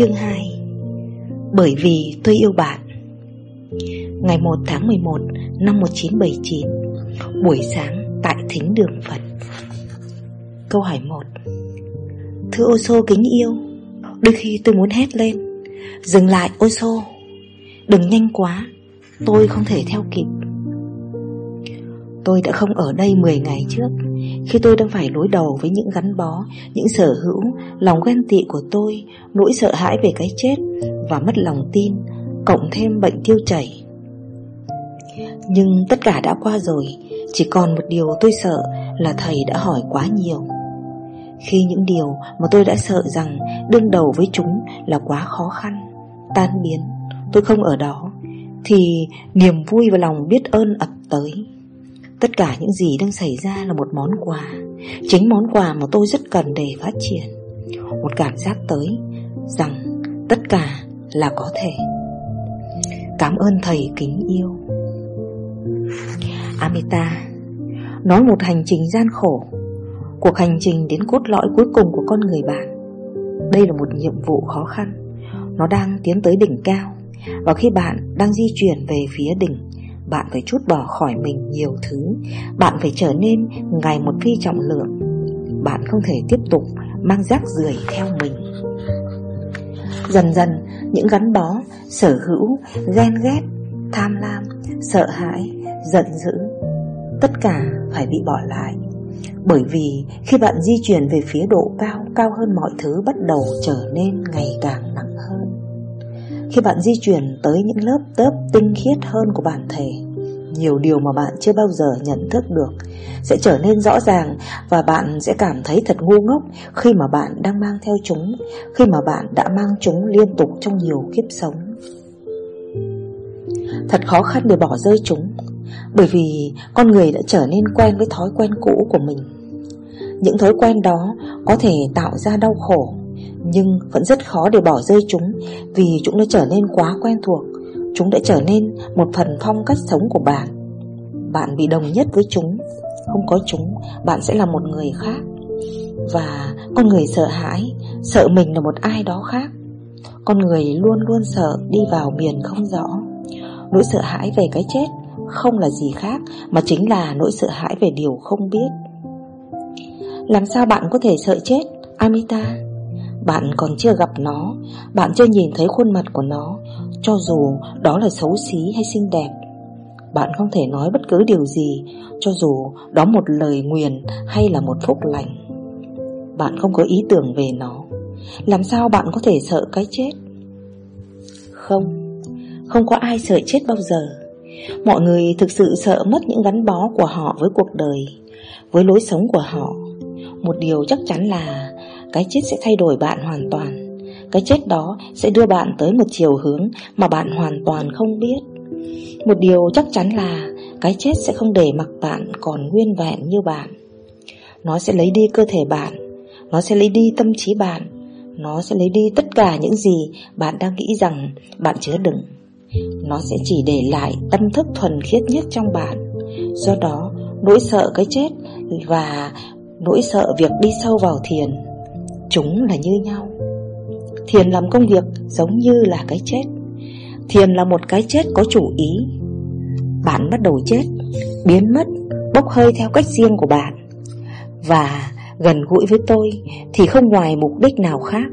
Chương 2 Bởi vì tôi yêu bạn. Ngày 1 tháng 11 năm 1979 Buổi sáng tại thính đường Phật. Câu hỏi 1 Thưa ô xô kính yêu, Đôi khi tôi muốn hét lên, Dừng lại ô xô, Đừng nhanh quá, Tôi không thể theo kịp. Tôi đã không ở đây 10 ngày trước. Khi tôi đang phải đối đầu với những gắn bó, Những sở hữu, Lòng ghen tị của tôi, Nỗi sợ hãi về cái chết Và mất lòng tin, Cộng thêm bệnh tiêu chảy. Nhưng tất cả đã qua rồi, Chỉ còn một điều tôi sợ Là thầy đã hỏi quá nhiều. Khi những điều mà tôi đã sợ rằng Đương đầu với chúng là quá khó khăn, Tan biến, Tôi không ở đó, Thì niềm vui và lòng biết ơn ập tới. Tất cả những gì đang xảy ra là một món quà. Chính món quà mà tôi rất cần để phát triển. Một cảm giác tới Rằng tất cả là có thể. Cảm ơn thầy kính yêu. Amita, Nói một hành trình gian khổ. Cuộc hành trình đến cốt lõi cuối cùng của con người bạn. Đây là một nhiệm vụ khó khăn. Nó đang tiến tới đỉnh cao. Và khi bạn đang di chuyển về phía đỉnh bạn phải chút bỏ khỏi mình nhiều thứ. Bạn phải trở nên ngày một phi trọng lượng. Bạn không thể tiếp tục mang rác rưởi theo mình. Dần dần những gắn bó, sở hữu, ghen ghét, tham lam, sợ hãi, giận dữ Tất cả phải bị bỏ lại. Bởi vì khi bạn di chuyển về phía độ cao, cao hơn mọi thứ bắt đầu trở nên ngày càng nặng hơn khi bạn di chuyển tới những lớp tớp tinh khiết hơn của bản thể, Nhiều điều mà bạn chưa bao giờ nhận thức được Sẽ trở nên rõ ràng Và bạn sẽ cảm thấy thật ngu ngốc Khi mà bạn đang mang theo chúng, Khi mà bạn đã mang chúng liên tục trong nhiều kiếp sống. Thật khó khăn để bỏ rơi chúng, Bởi vì con người đã trở nên quen với thói quen cũ của mình. Những thói quen đó có thể tạo ra đau khổ nhưng vẫn rất khó để bỏ rơi chúng, Vì chúng đã trở nên quá quen thuộc. Chúng đã trở nên một phần phong cách sống của bạn. Bạn bị đồng nhất với chúng. Không có chúng, Bạn sẽ là một người khác. Và con người sợ hãi, Sợ mình là một ai đó khác. Con người luôn luôn sợ đi vào miền không rõ. Nỗi sợ hãi về cái chết Không là gì khác, Mà chính là nỗi sợ hãi về điều không biết. Làm sao bạn có thể sợ chết, Amita? Bạn còn chưa gặp nó, Bạn chưa nhìn thấy khuôn mặt của nó, Cho dù đó là xấu xí hay xinh đẹp, Bạn không thể nói bất cứ điều gì, Cho dù đó một lời nguyền hay là một phúc lành. Bạn không có ý tưởng về nó. Làm sao bạn có thể sợ cái chết? Không Không có ai sợ chết bao giờ. Mọi người thực sự sợ mất những gắn bó của họ với cuộc đời, Với lối sống của họ. Một điều chắc chắn là cái chết sẽ thay đổi bạn hoàn toàn. Cái chết đó sẽ đưa bạn tới một chiều hướng Mà bạn hoàn toàn không biết. Một điều chắc chắn là Cái chết sẽ không để mặc bạn còn nguyên vẹn như bạn. Nó sẽ lấy đi cơ thể bạn, Nó sẽ lấy đi tâm trí bạn, Nó sẽ lấy đi tất cả những gì Bạn đang nghĩ rằng bạn chứa đựng. Nó sẽ chỉ để lại tâm thức thuần khiết nhất trong bạn. Do đó, nỗi sợ cái chết Và nỗi sợ việc đi sâu vào thiền Chúng là như nhau. Thiền làm công việc giống như là cái chết. Thiền là một cái chết có chủ ý. Bạn bắt đầu chết, Biến mất, Bốc hơi theo cách riêng của bạn. Và gần gũi với tôi Thì không ngoài mục đích nào khác.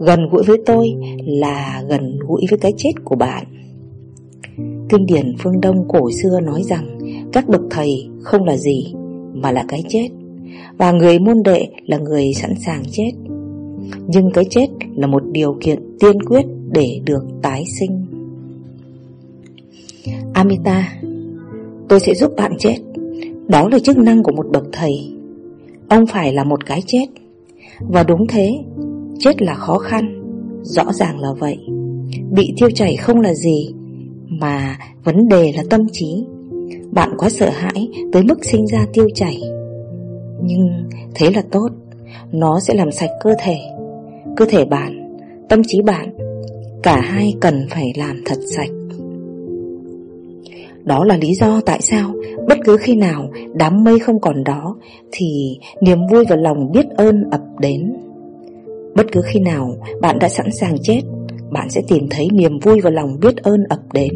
Gần gũi với tôi Là gần gũi với cái chết của bạn. Kinh điển phương Đông cổ xưa nói rằng, Các bậc thầy không là gì Mà là cái chết và người môn đệ là người sẵn sàng chết. Nhưng cái chết là một điều kiện tiên quyết để được tái sinh. Amita, Tôi sẽ giúp bạn chết. Đó là chức năng của một bậc thầy. Ông phải là một cái chết. Và đúng thế, Chết là khó khăn. Rõ ràng là vậy. Bị tiêu chảy không là gì, Mà vấn đề là tâm trí. Bạn quá sợ hãi tới mức sinh ra tiêu chảy nhưng thế là tốt. Nó sẽ làm sạch cơ thể. Cơ thể bạn, Tâm trí bạn, Cả hai cần phải làm thật sạch. Đó là lý do tại sao Bất cứ khi nào đám mây không còn đó Thì niềm vui và lòng biết ơn ập đến. Bất cứ khi nào bạn đã sẵn sàng chết, Bạn sẽ tìm thấy niềm vui và lòng biết ơn ập đến.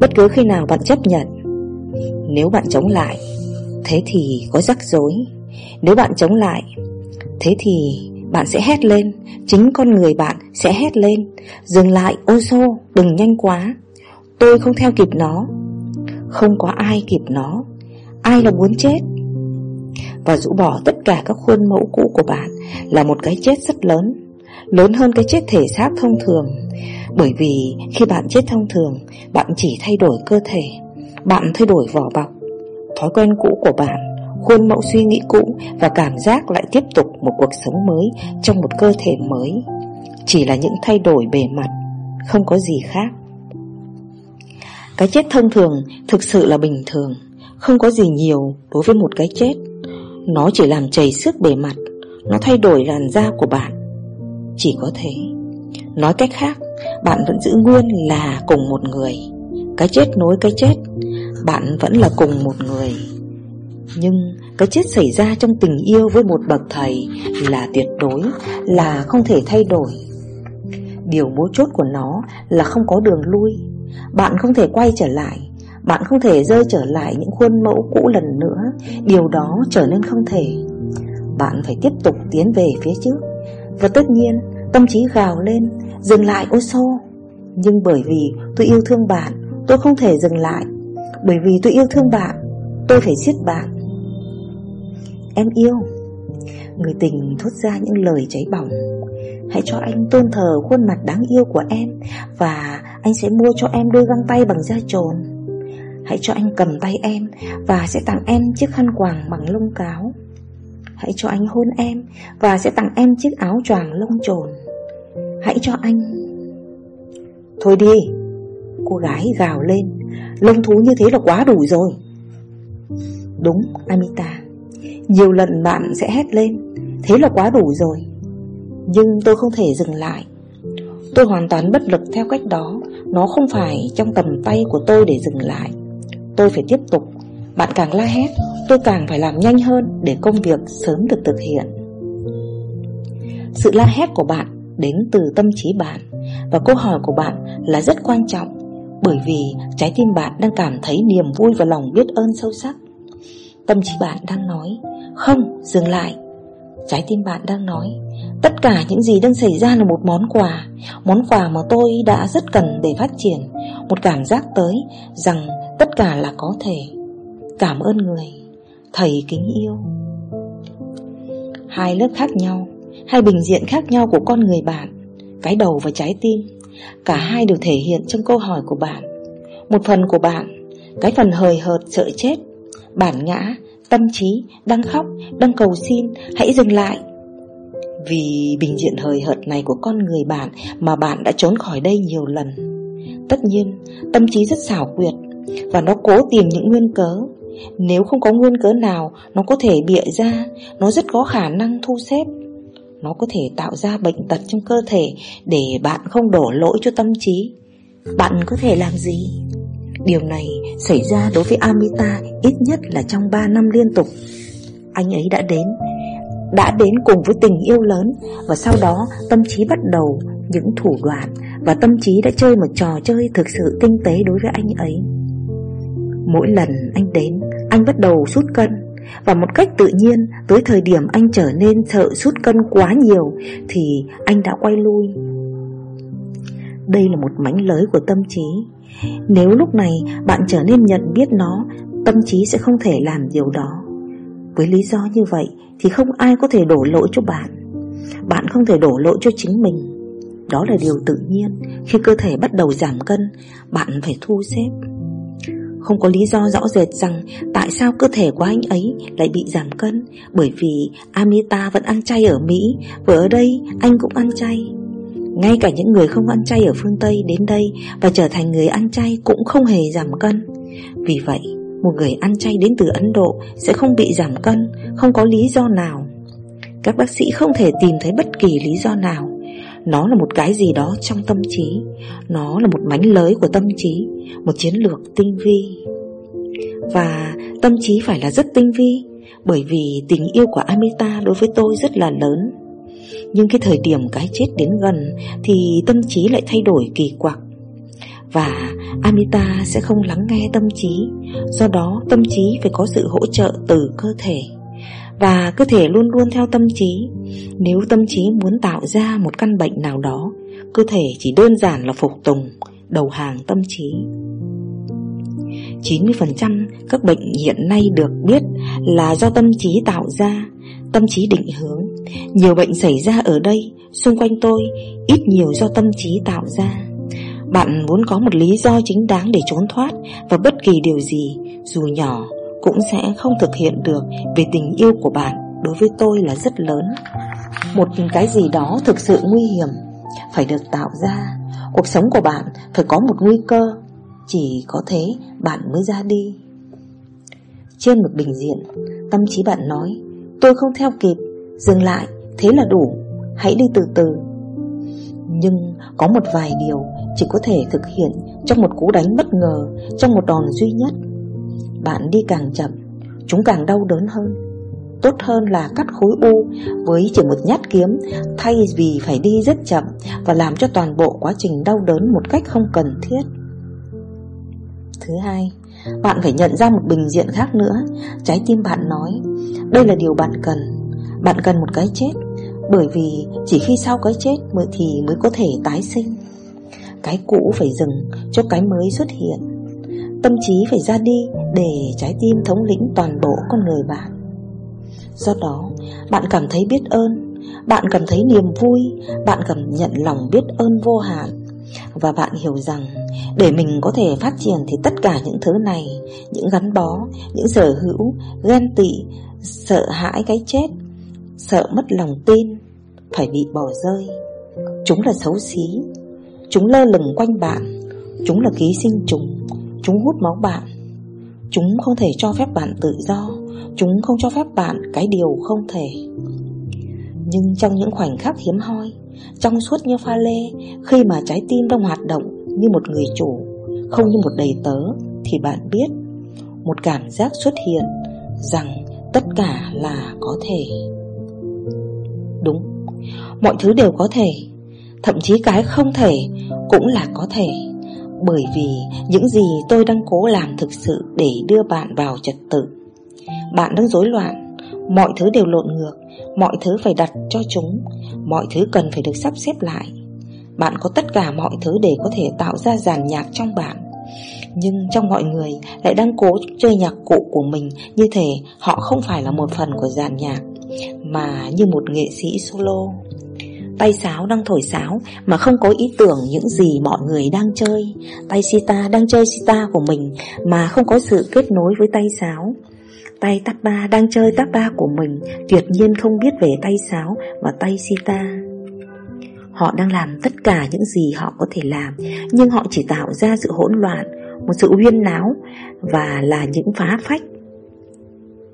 Bất cứ khi nào bạn chấp nhận, Nếu bạn chống lại Thế thì có rắc rối. Nếu bạn chống lại, Thế thì bạn sẽ hét lên. Chính con người bạn sẽ hét lên. Dừng lại, ô xô, Đừng nhanh quá. Tôi không theo kịp nó. Không có ai kịp nó. Ai là muốn chết? Và rũ bỏ tất cả các khuôn mẫu cũ của bạn Là một cái chết rất lớn. Lớn hơn cái chết thể xác thông thường. Bởi vì khi bạn chết thông thường, Bạn chỉ thay đổi cơ thể. Bạn thay đổi vỏ bọc. Thói quen cũ của bạn, Khuôn mẫu suy nghĩ cũ Và cảm giác lại tiếp tục một cuộc sống mới Trong một cơ thể mới. Chỉ là những thay đổi bề mặt, Không có gì khác. Cái chết thông thường Thực sự là bình thường, Không có gì nhiều đối với một cái chết. Nó chỉ làm chảy xước bề mặt, Nó thay đổi làn da của bạn. Chỉ có thế. Nói cách khác, Bạn vẫn giữ nguyên là cùng một người. Cái chết nối cái chết bạn vẫn là cùng một người. Nhưng cái chết xảy ra trong tình yêu với một bậc thầy Là tuyệt đối, Là không thể thay đổi. Điều mấu chốt của nó là không có đường lui. Bạn không thể quay trở lại. Bạn không thể rơi trở lại những khuôn mẫu cũ lần nữa. Điều đó trở nên không thể. Bạn phải tiếp tục tiến về phía trước. Và tất nhiên, tâm trí gào lên, Dừng lại ô xô. Nhưng bởi vì tôi yêu thương bạn, Tôi không thể dừng lại. Bởi vì tôi yêu thương bạn, Tôi phải giết bạn. Em yêu. Người tình thốt ra những lời cháy bỏng. Hãy cho anh tôn thờ khuôn mặt đáng yêu của em Và anh sẽ mua cho em đôi găng tay bằng da trồn. Hãy cho anh cầm tay em Và sẽ tặng em chiếc khăn quàng bằng lông cáo. Hãy cho anh hôn em Và sẽ tặng em chiếc áo choàng lông trồn. Hãy cho anh. Thôi đi, Cô gái gào lên. Lông thú như thế là quá đủ rồi. Đúng, Amita. Nhiều lần bạn sẽ hét lên. Thế là quá đủ rồi. Nhưng tôi không thể dừng lại. Tôi hoàn toàn bất lực theo cách đó. Nó không phải trong tầm tay của tôi để dừng lại. Tôi phải tiếp tục. Bạn càng la hét, Tôi càng phải làm nhanh hơn Để công việc sớm được thực hiện. Sự la hét của bạn Đến từ tâm trí bạn Và câu hỏi của bạn là rất quan trọng. Bởi vì trái tim bạn đang cảm thấy niềm vui và lòng biết ơn sâu sắc. Tâm trí bạn đang nói Không, dừng lại. Trái tim bạn đang nói Tất cả những gì đang xảy ra là một món quà Món quà mà tôi đã rất cần để phát triển Một cảm giác tới Rằng tất cả là có thể. Cảm ơn người Thầy kính yêu. Hai lớp khác nhau Hai bình diện khác nhau của con người bạn Cái đầu và trái tim. Cả hai đều thể hiện trong câu hỏi của bạn. Một phần của bạn Cái phần hời hợt sợ chết. Bản ngã, tâm trí, đang khóc, đang cầu xin Hãy dừng lại. Vì bình diện hời hợt này của con người bạn Mà bạn đã trốn khỏi đây nhiều lần. Tất nhiên, tâm trí rất xảo quyệt Và nó cố tìm những nguyên cớ. Nếu không có nguyên cớ nào Nó có thể bịa ra Nó rất có khả năng thu xếp. Nó có thể tạo ra bệnh tật trong cơ thể Để bạn không đổ lỗi cho tâm trí. Bạn có thể làm gì? Điều này xảy ra đối với Amita ít nhất là trong 3 năm liên tục. Anh ấy đã đến Đã đến cùng với tình yêu lớn Và sau đó tâm trí bắt đầu những thủ đoạn Và tâm trí đã chơi một trò chơi thực sự tinh tế đối với anh ấy. Mỗi lần anh đến, Anh bắt đầu sút cân. Và một cách tự nhiên, Tới thời điểm anh trở nên sợ sút cân quá nhiều, Thì anh đã quay lui. Đây là một mảnh lới của tâm trí. Nếu lúc này bạn trở nên nhận biết nó, Tâm trí sẽ không thể làm điều đó. Với lý do như vậy, Thì không ai có thể đổ lỗi cho bạn. Bạn không thể đổ lỗi cho chính mình. Đó là điều tự nhiên. Khi cơ thể bắt đầu giảm cân, Bạn phải thu xếp. Không có lý do rõ rệt rằng Tại sao cơ thể của anh ấy lại bị giảm cân Bởi vì Amita vẫn ăn chay ở Mỹ Và ở đây anh cũng ăn chay ngay cả những người không ăn chay ở phương Tây đến đây và trở thành người ăn chay cũng không hề giảm cân. Vì vậy, một người ăn chay đến từ Ấn Độ sẽ không bị giảm cân, không có lý do nào. Các bác sĩ không thể tìm thấy bất kỳ lý do nào. Nó là một cái gì đó trong tâm trí, nó là một mánh lới của tâm trí, một chiến lược tinh vi. Và tâm trí phải là rất tinh vi, bởi vì tình yêu của Amita đối với tôi rất là lớn. Nhưng cái thời điểm cái chết đến gần Thì tâm trí lại thay đổi kỳ quặc Và Amita sẽ không lắng nghe tâm trí Do đó tâm trí phải có sự hỗ trợ từ cơ thể và cơ thể luôn luôn theo tâm trí Nếu tâm trí muốn tạo ra một căn bệnh nào đó Cơ thể chỉ đơn giản là phục tùng Đầu hàng tâm trí 90% các bệnh hiện nay được biết là do tâm trí tạo ra, tâm trí định hướng. Nhiều bệnh xảy ra ở đây, xung quanh tôi, ít nhiều do tâm trí tạo ra. Bạn muốn có một lý do chính đáng để trốn thoát và bất kỳ điều gì, dù nhỏ, cũng sẽ không thực hiện được vì tình yêu của bạn đối với tôi là rất lớn. Một cái gì đó thực sự nguy hiểm phải được tạo ra. Cuộc sống của bạn phải có một nguy cơ, chỉ có thế bạn mới ra đi Trên một bình diện, Tâm trí bạn nói, Tôi không theo kịp, Dừng lại, Thế là đủ, Hãy đi từ từ Nhưng có một vài điều Chỉ có thể thực hiện Trong một cú đánh bất ngờ, Trong một đòn duy nhất bạn đi càng chậm Chúng càng đau đớn hơn. Tốt hơn là cắt khối u Với chỉ một nhát kiếm Thay vì phải đi rất chậm Và làm cho toàn bộ quá trình đau đớn Một cách không cần thiết. Thứ hai, bạn phải nhận ra một bình diện khác nữa. Trái tim bạn nói Đây là điều bạn cần. Bạn cần một cái chết Bởi vì chỉ khi sau cái chết mới thì mới có thể tái sinh. Cái cũ phải dừng cho cái mới xuất hiện. Tâm trí phải ra đi để trái tim thống lĩnh toàn bộ con người bạn. Do đó, bạn cảm thấy biết ơn Bạn cảm thấy niềm vui Bạn cảm nhận lòng biết ơn vô hạn. Và bạn hiểu rằng để mình có thể phát triển thì tất cả những thứ này, những gắn bó, những sở hữu, ghen tị, sợ hãi cái chết, sợ mất lòng tin, phải bị bỏ rơi. Chúng là xấu xí, chúng lơ lửng quanh bạn, chúng là ký sinh trùng, chúng hút máu bạn. Chúng không thể cho phép bạn tự do, chúng không cho phép bạn cái điều không thể. Nhưng trong những khoảnh khắc hiếm hoi, trong suốt như pha lê Khi mà trái tim đang hoạt động như một người chủ Không như một đầy tớ Thì bạn biết Một cảm giác xuất hiện Rằng tất cả là có thể Đúng Mọi thứ đều có thể Thậm chí cái không thể Cũng là có thể bởi vì những gì tôi đang cố làm thực sự Để đưa bạn vào trật tự. Bạn đang rối loạn, Mọi thứ đều lộn ngược, Mọi thứ phải đặt cho chúng, Mọi thứ cần phải được sắp xếp lại. Bạn có tất cả mọi thứ để có thể tạo ra giàn nhạc trong bạn. Nhưng trong mọi người lại đang cố chơi nhạc cụ của mình, Như thể họ không phải là một phần của giàn nhạc, Mà như một nghệ sĩ solo. Tay sáo đang thổi sáo mà không có ý tưởng những gì mọi người đang chơi. Tay sita đang chơi sita của mình mà không có sự kết nối với tay sáo. Tay tắp ba đang chơi tắp ba của mình, Tuyệt nhiên không biết về tay sáo và tay sita. Họ đang làm tất cả những gì họ có thể làm, Nhưng họ chỉ tạo ra sự hỗn loạn, Một sự huyên náo Và là những phá phách.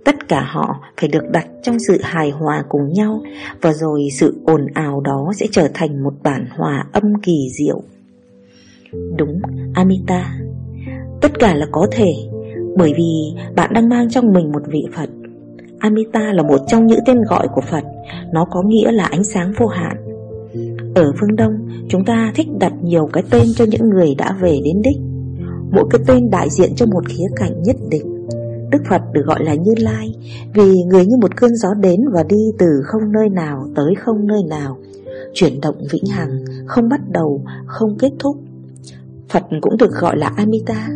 Tất cả họ phải được đặt trong sự hài hòa cùng nhau Và rồi sự ồn ào đó sẽ trở thành một bản hòa âm kỳ diệu. Đúng, Amita. Tất cả là có thể bởi vì bạn đang mang trong mình một vị Phật. Amita là một trong những tên gọi của Phật Nó có nghĩa là ánh sáng vô hạn. Ở phương Đông Chúng ta thích đặt nhiều cái tên cho những người đã về đến đích. Mỗi cái tên đại diện cho một khía cạnh nhất định. Đức Phật được gọi là Như Lai Vì người như một cơn gió đến và đi từ không nơi nào tới không nơi nào Chuyển động vĩnh hằng, không bắt đầu, không kết thúc Phật cũng được gọi là Amita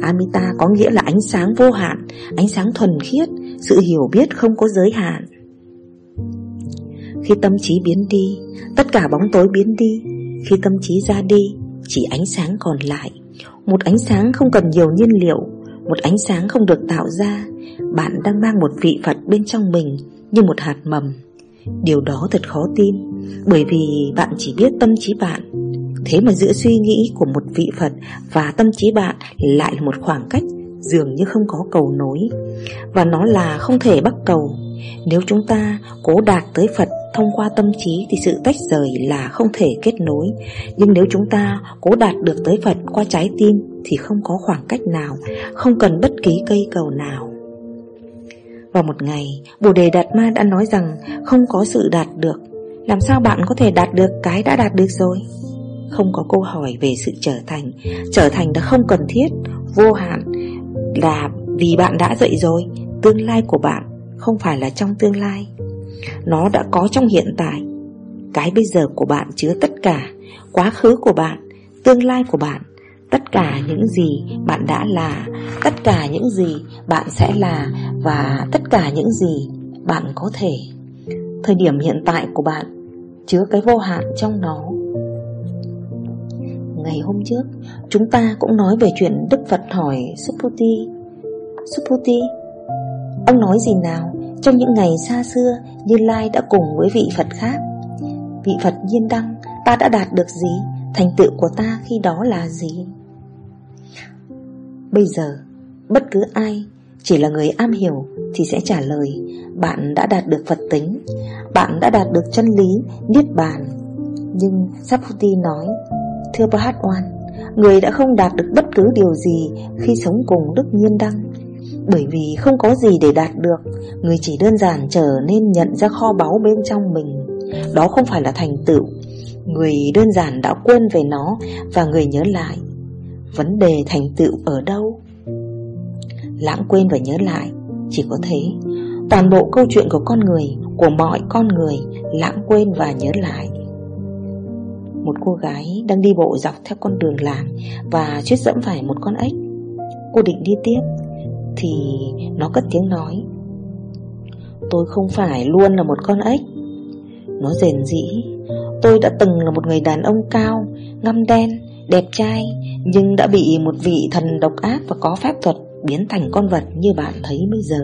Amita có nghĩa là ánh sáng vô hạn, ánh sáng thuần khiết, sự hiểu biết không có giới hạn. Khi tâm trí biến đi, tất cả bóng tối biến đi. Khi tâm trí ra đi, chỉ ánh sáng còn lại. Một ánh sáng không cần nhiều nhiên liệu, một ánh sáng không được tạo ra. Bạn đang mang một vị Phật bên trong mình như một hạt mầm. Điều đó thật khó tin, bởi vì bạn chỉ biết tâm trí bạn Thế mà giữa suy nghĩ của một vị Phật và tâm trí bạn lại là một khoảng cách dường như không có cầu nối. Và nó là không thể bắt cầu. Nếu chúng ta cố đạt tới Phật thông qua tâm trí thì sự tách rời là không thể kết nối. Nhưng nếu chúng ta cố đạt được tới Phật qua trái tim thì không có khoảng cách nào, không cần bất kỳ cây cầu nào. Vào một ngày, Bồ Đề Đạt Ma đã nói rằng không có sự đạt được, Làm sao bạn có thể đạt được cái đã đạt được rồi Không có câu hỏi về sự trở thành Trở thành đã không cần thiết Vô hạn là vì bạn đã dậy rồi, Tương lai của bạn không phải là trong tương lai. Nó đã có trong hiện tại. Cái bây giờ của bạn chứa tất cả, Quá khứ của bạn, Tương lai của bạn, Tất cả những gì bạn đã là, Tất cả những gì bạn sẽ là Và tất cả những gì bạn có thể. Thời điểm hiện tại của bạn Chứa cái vô hạn trong nó. Ngày hôm trước, Chúng ta cũng nói về chuyện Đức Phật hỏi Suputi Suputi, Ông nói gì nào? Trong những ngày xa xưa, Như Lai đã cùng với vị Phật khác. Vị Phật Nhiên Đăng, Ta đã đạt được gì? Thành tựu của ta khi đó là gì? Bây giờ, Bất cứ ai Chỉ là người am hiểu Thì sẽ trả lời, Bạn đã đạt được Phật tính, Bạn đã đạt được chân lý, Niết bàn. Nhưng Saputi nói Thưa Bhat Oan, Người đã không đạt được bất cứ điều gì Khi sống cùng Đức Nhiên Đăng. Bởi vì không có gì để đạt được, Người chỉ đơn giản trở nên nhận ra kho báu bên trong mình. Đó không phải là thành tựu. Người đơn giản đã quên về nó Và người nhớ lại. Vấn đề thành tựu ở đâu? Lãng quên và nhớ lại, Chỉ có thế. Toàn bộ câu chuyện của con người, Của mọi con người, Lãng quên và nhớ lại. Một cô gái đang đi bộ dọc theo con đường làng Và chuyết dẫm phải một con ếch. Cô định đi tiếp thì nó cất tiếng nói Tôi không phải luôn là một con ếch. Nó rền rĩ Tôi đã từng là một người đàn ông cao Ngăm đen, đẹp trai Nhưng đã bị một vị thần độc ác Và có phép thuật biến thành con vật Như bạn thấy bây giờ.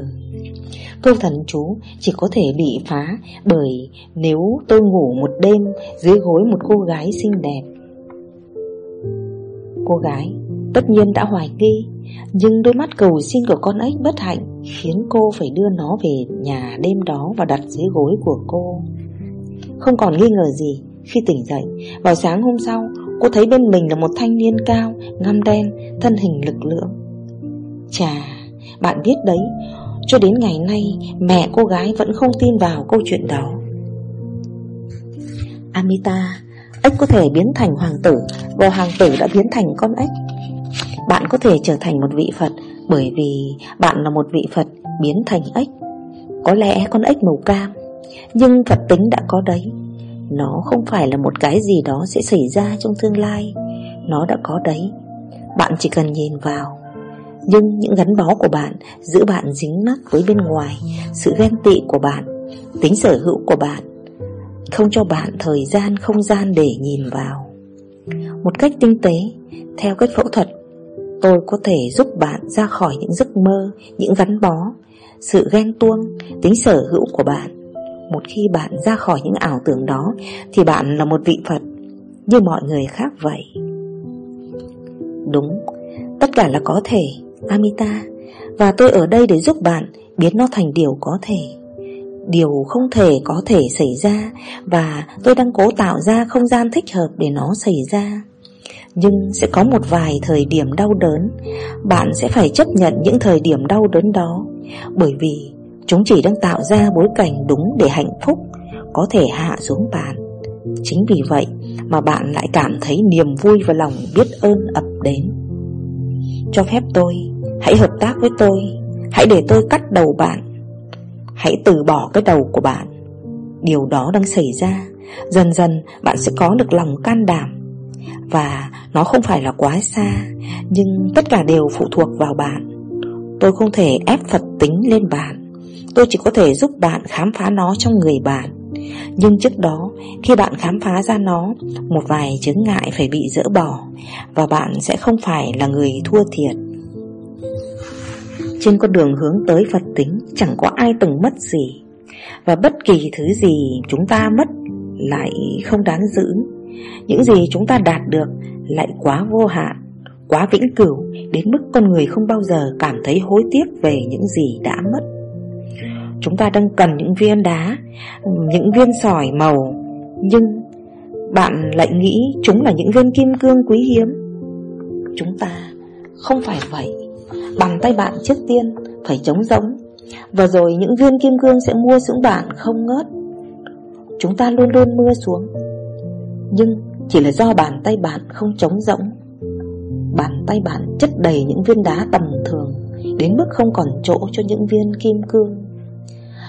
Câu thần chú chỉ có thể bị phá Bởi nếu tôi ngủ một đêm Dưới gối một cô gái xinh đẹp. Cô gái tất nhiên đã hoài nghi, nhưng đôi mắt cầu xin của con ếch bất hạnh Khiến cô phải đưa nó về nhà đêm đó Và đặt dưới gối của cô. Không còn nghi ngờ gì, Khi tỉnh dậy, Vào sáng hôm sau, Cô thấy bên mình là một thanh niên cao, Ngăm đen, Thân hình lực lượng. Chà, Bạn biết đấy cho đến ngày nay, Mẹ cô gái vẫn không tin vào câu chuyện đó. Amita, Ếch có thể biến thành hoàng tử, Và hoàng tử đã biến thành con ếch. Bạn có thể trở thành một vị Phật, Bởi vì bạn là một vị Phật biến thành ếch. Có lẽ con ếch màu cam, Nhưng Phật tính đã có đấy. Nó không phải là một cái gì đó sẽ xảy ra trong tương lai. Nó đã có đấy. Bạn chỉ cần nhìn vào. Nhưng những gắn bó của bạn Giữ bạn dính mắc với bên ngoài Sự ghen tị của bạn Tính sở hữu của bạn Không cho bạn thời gian không gian để nhìn vào Một cách tinh tế Theo cách phẫu thuật Tôi có thể giúp bạn ra khỏi những giấc mơ, những gắn bó, sự ghen tuông, tính sở hữu của bạn. Một khi bạn ra khỏi những ảo tưởng đó thì bạn là một vị Phật như mọi người khác vậy. Đúng, tất cả là có thể, Amita, và tôi ở đây để giúp bạn biến nó thành điều có thể. Điều không thể có thể xảy ra và tôi đang cố tạo ra không gian thích hợp để nó xảy ra. Nhưng sẽ có một vài thời điểm đau đớn Bạn sẽ phải chấp nhận những thời điểm đau đớn đó Bởi vì chúng chỉ đang tạo ra bối cảnh đúng để hạnh phúc Có thể hạ xuống bạn Chính vì vậy mà bạn lại cảm thấy niềm vui và lòng biết ơn ập đến cho phép tôi. Hãy hợp tác với tôi. Hãy để tôi cắt đầu bạn. Hãy từ bỏ cái đầu của bạn. Điều đó đang xảy ra. Dần dần, bạn sẽ có được lòng can đảm. Và nó không phải là quá xa, Nhưng tất cả đều phụ thuộc vào bạn. Tôi không thể ép Phật tính lên bạn. Tôi chỉ có thể giúp bạn khám phá nó trong người bạn. Nhưng trước đó Khi bạn khám phá ra nó Một vài chứng ngại phải bị dỡ bỏ Và bạn sẽ không phải là người thua thiệt. Trên con đường hướng tới Phật tính Chẳng có ai từng mất gì. Và bất kỳ thứ gì chúng ta mất Lại không đáng giữ. Những gì chúng ta đạt được lại quá vô hạn, quá vĩnh cửu đến mức con người không bao giờ cảm thấy hối tiếc về những gì đã mất. Chúng ta đang cần những viên đá, những viên sỏi màu, nhưng bạn lại nghĩ chúng là những viên kim cương quý hiếm. Chúng ta không phải vậy. Bàn tay bạn trước tiên phải trống rỗng, và rồi những viên kim cương sẽ mua xuống bạn không ngớt. Chúng ta luôn luôn mưa xuống Nhưng chỉ là do bàn tay bạn không trống rỗng Bàn tay bạn chất đầy những viên đá tầm thường Đến mức không còn chỗ cho những viên kim cương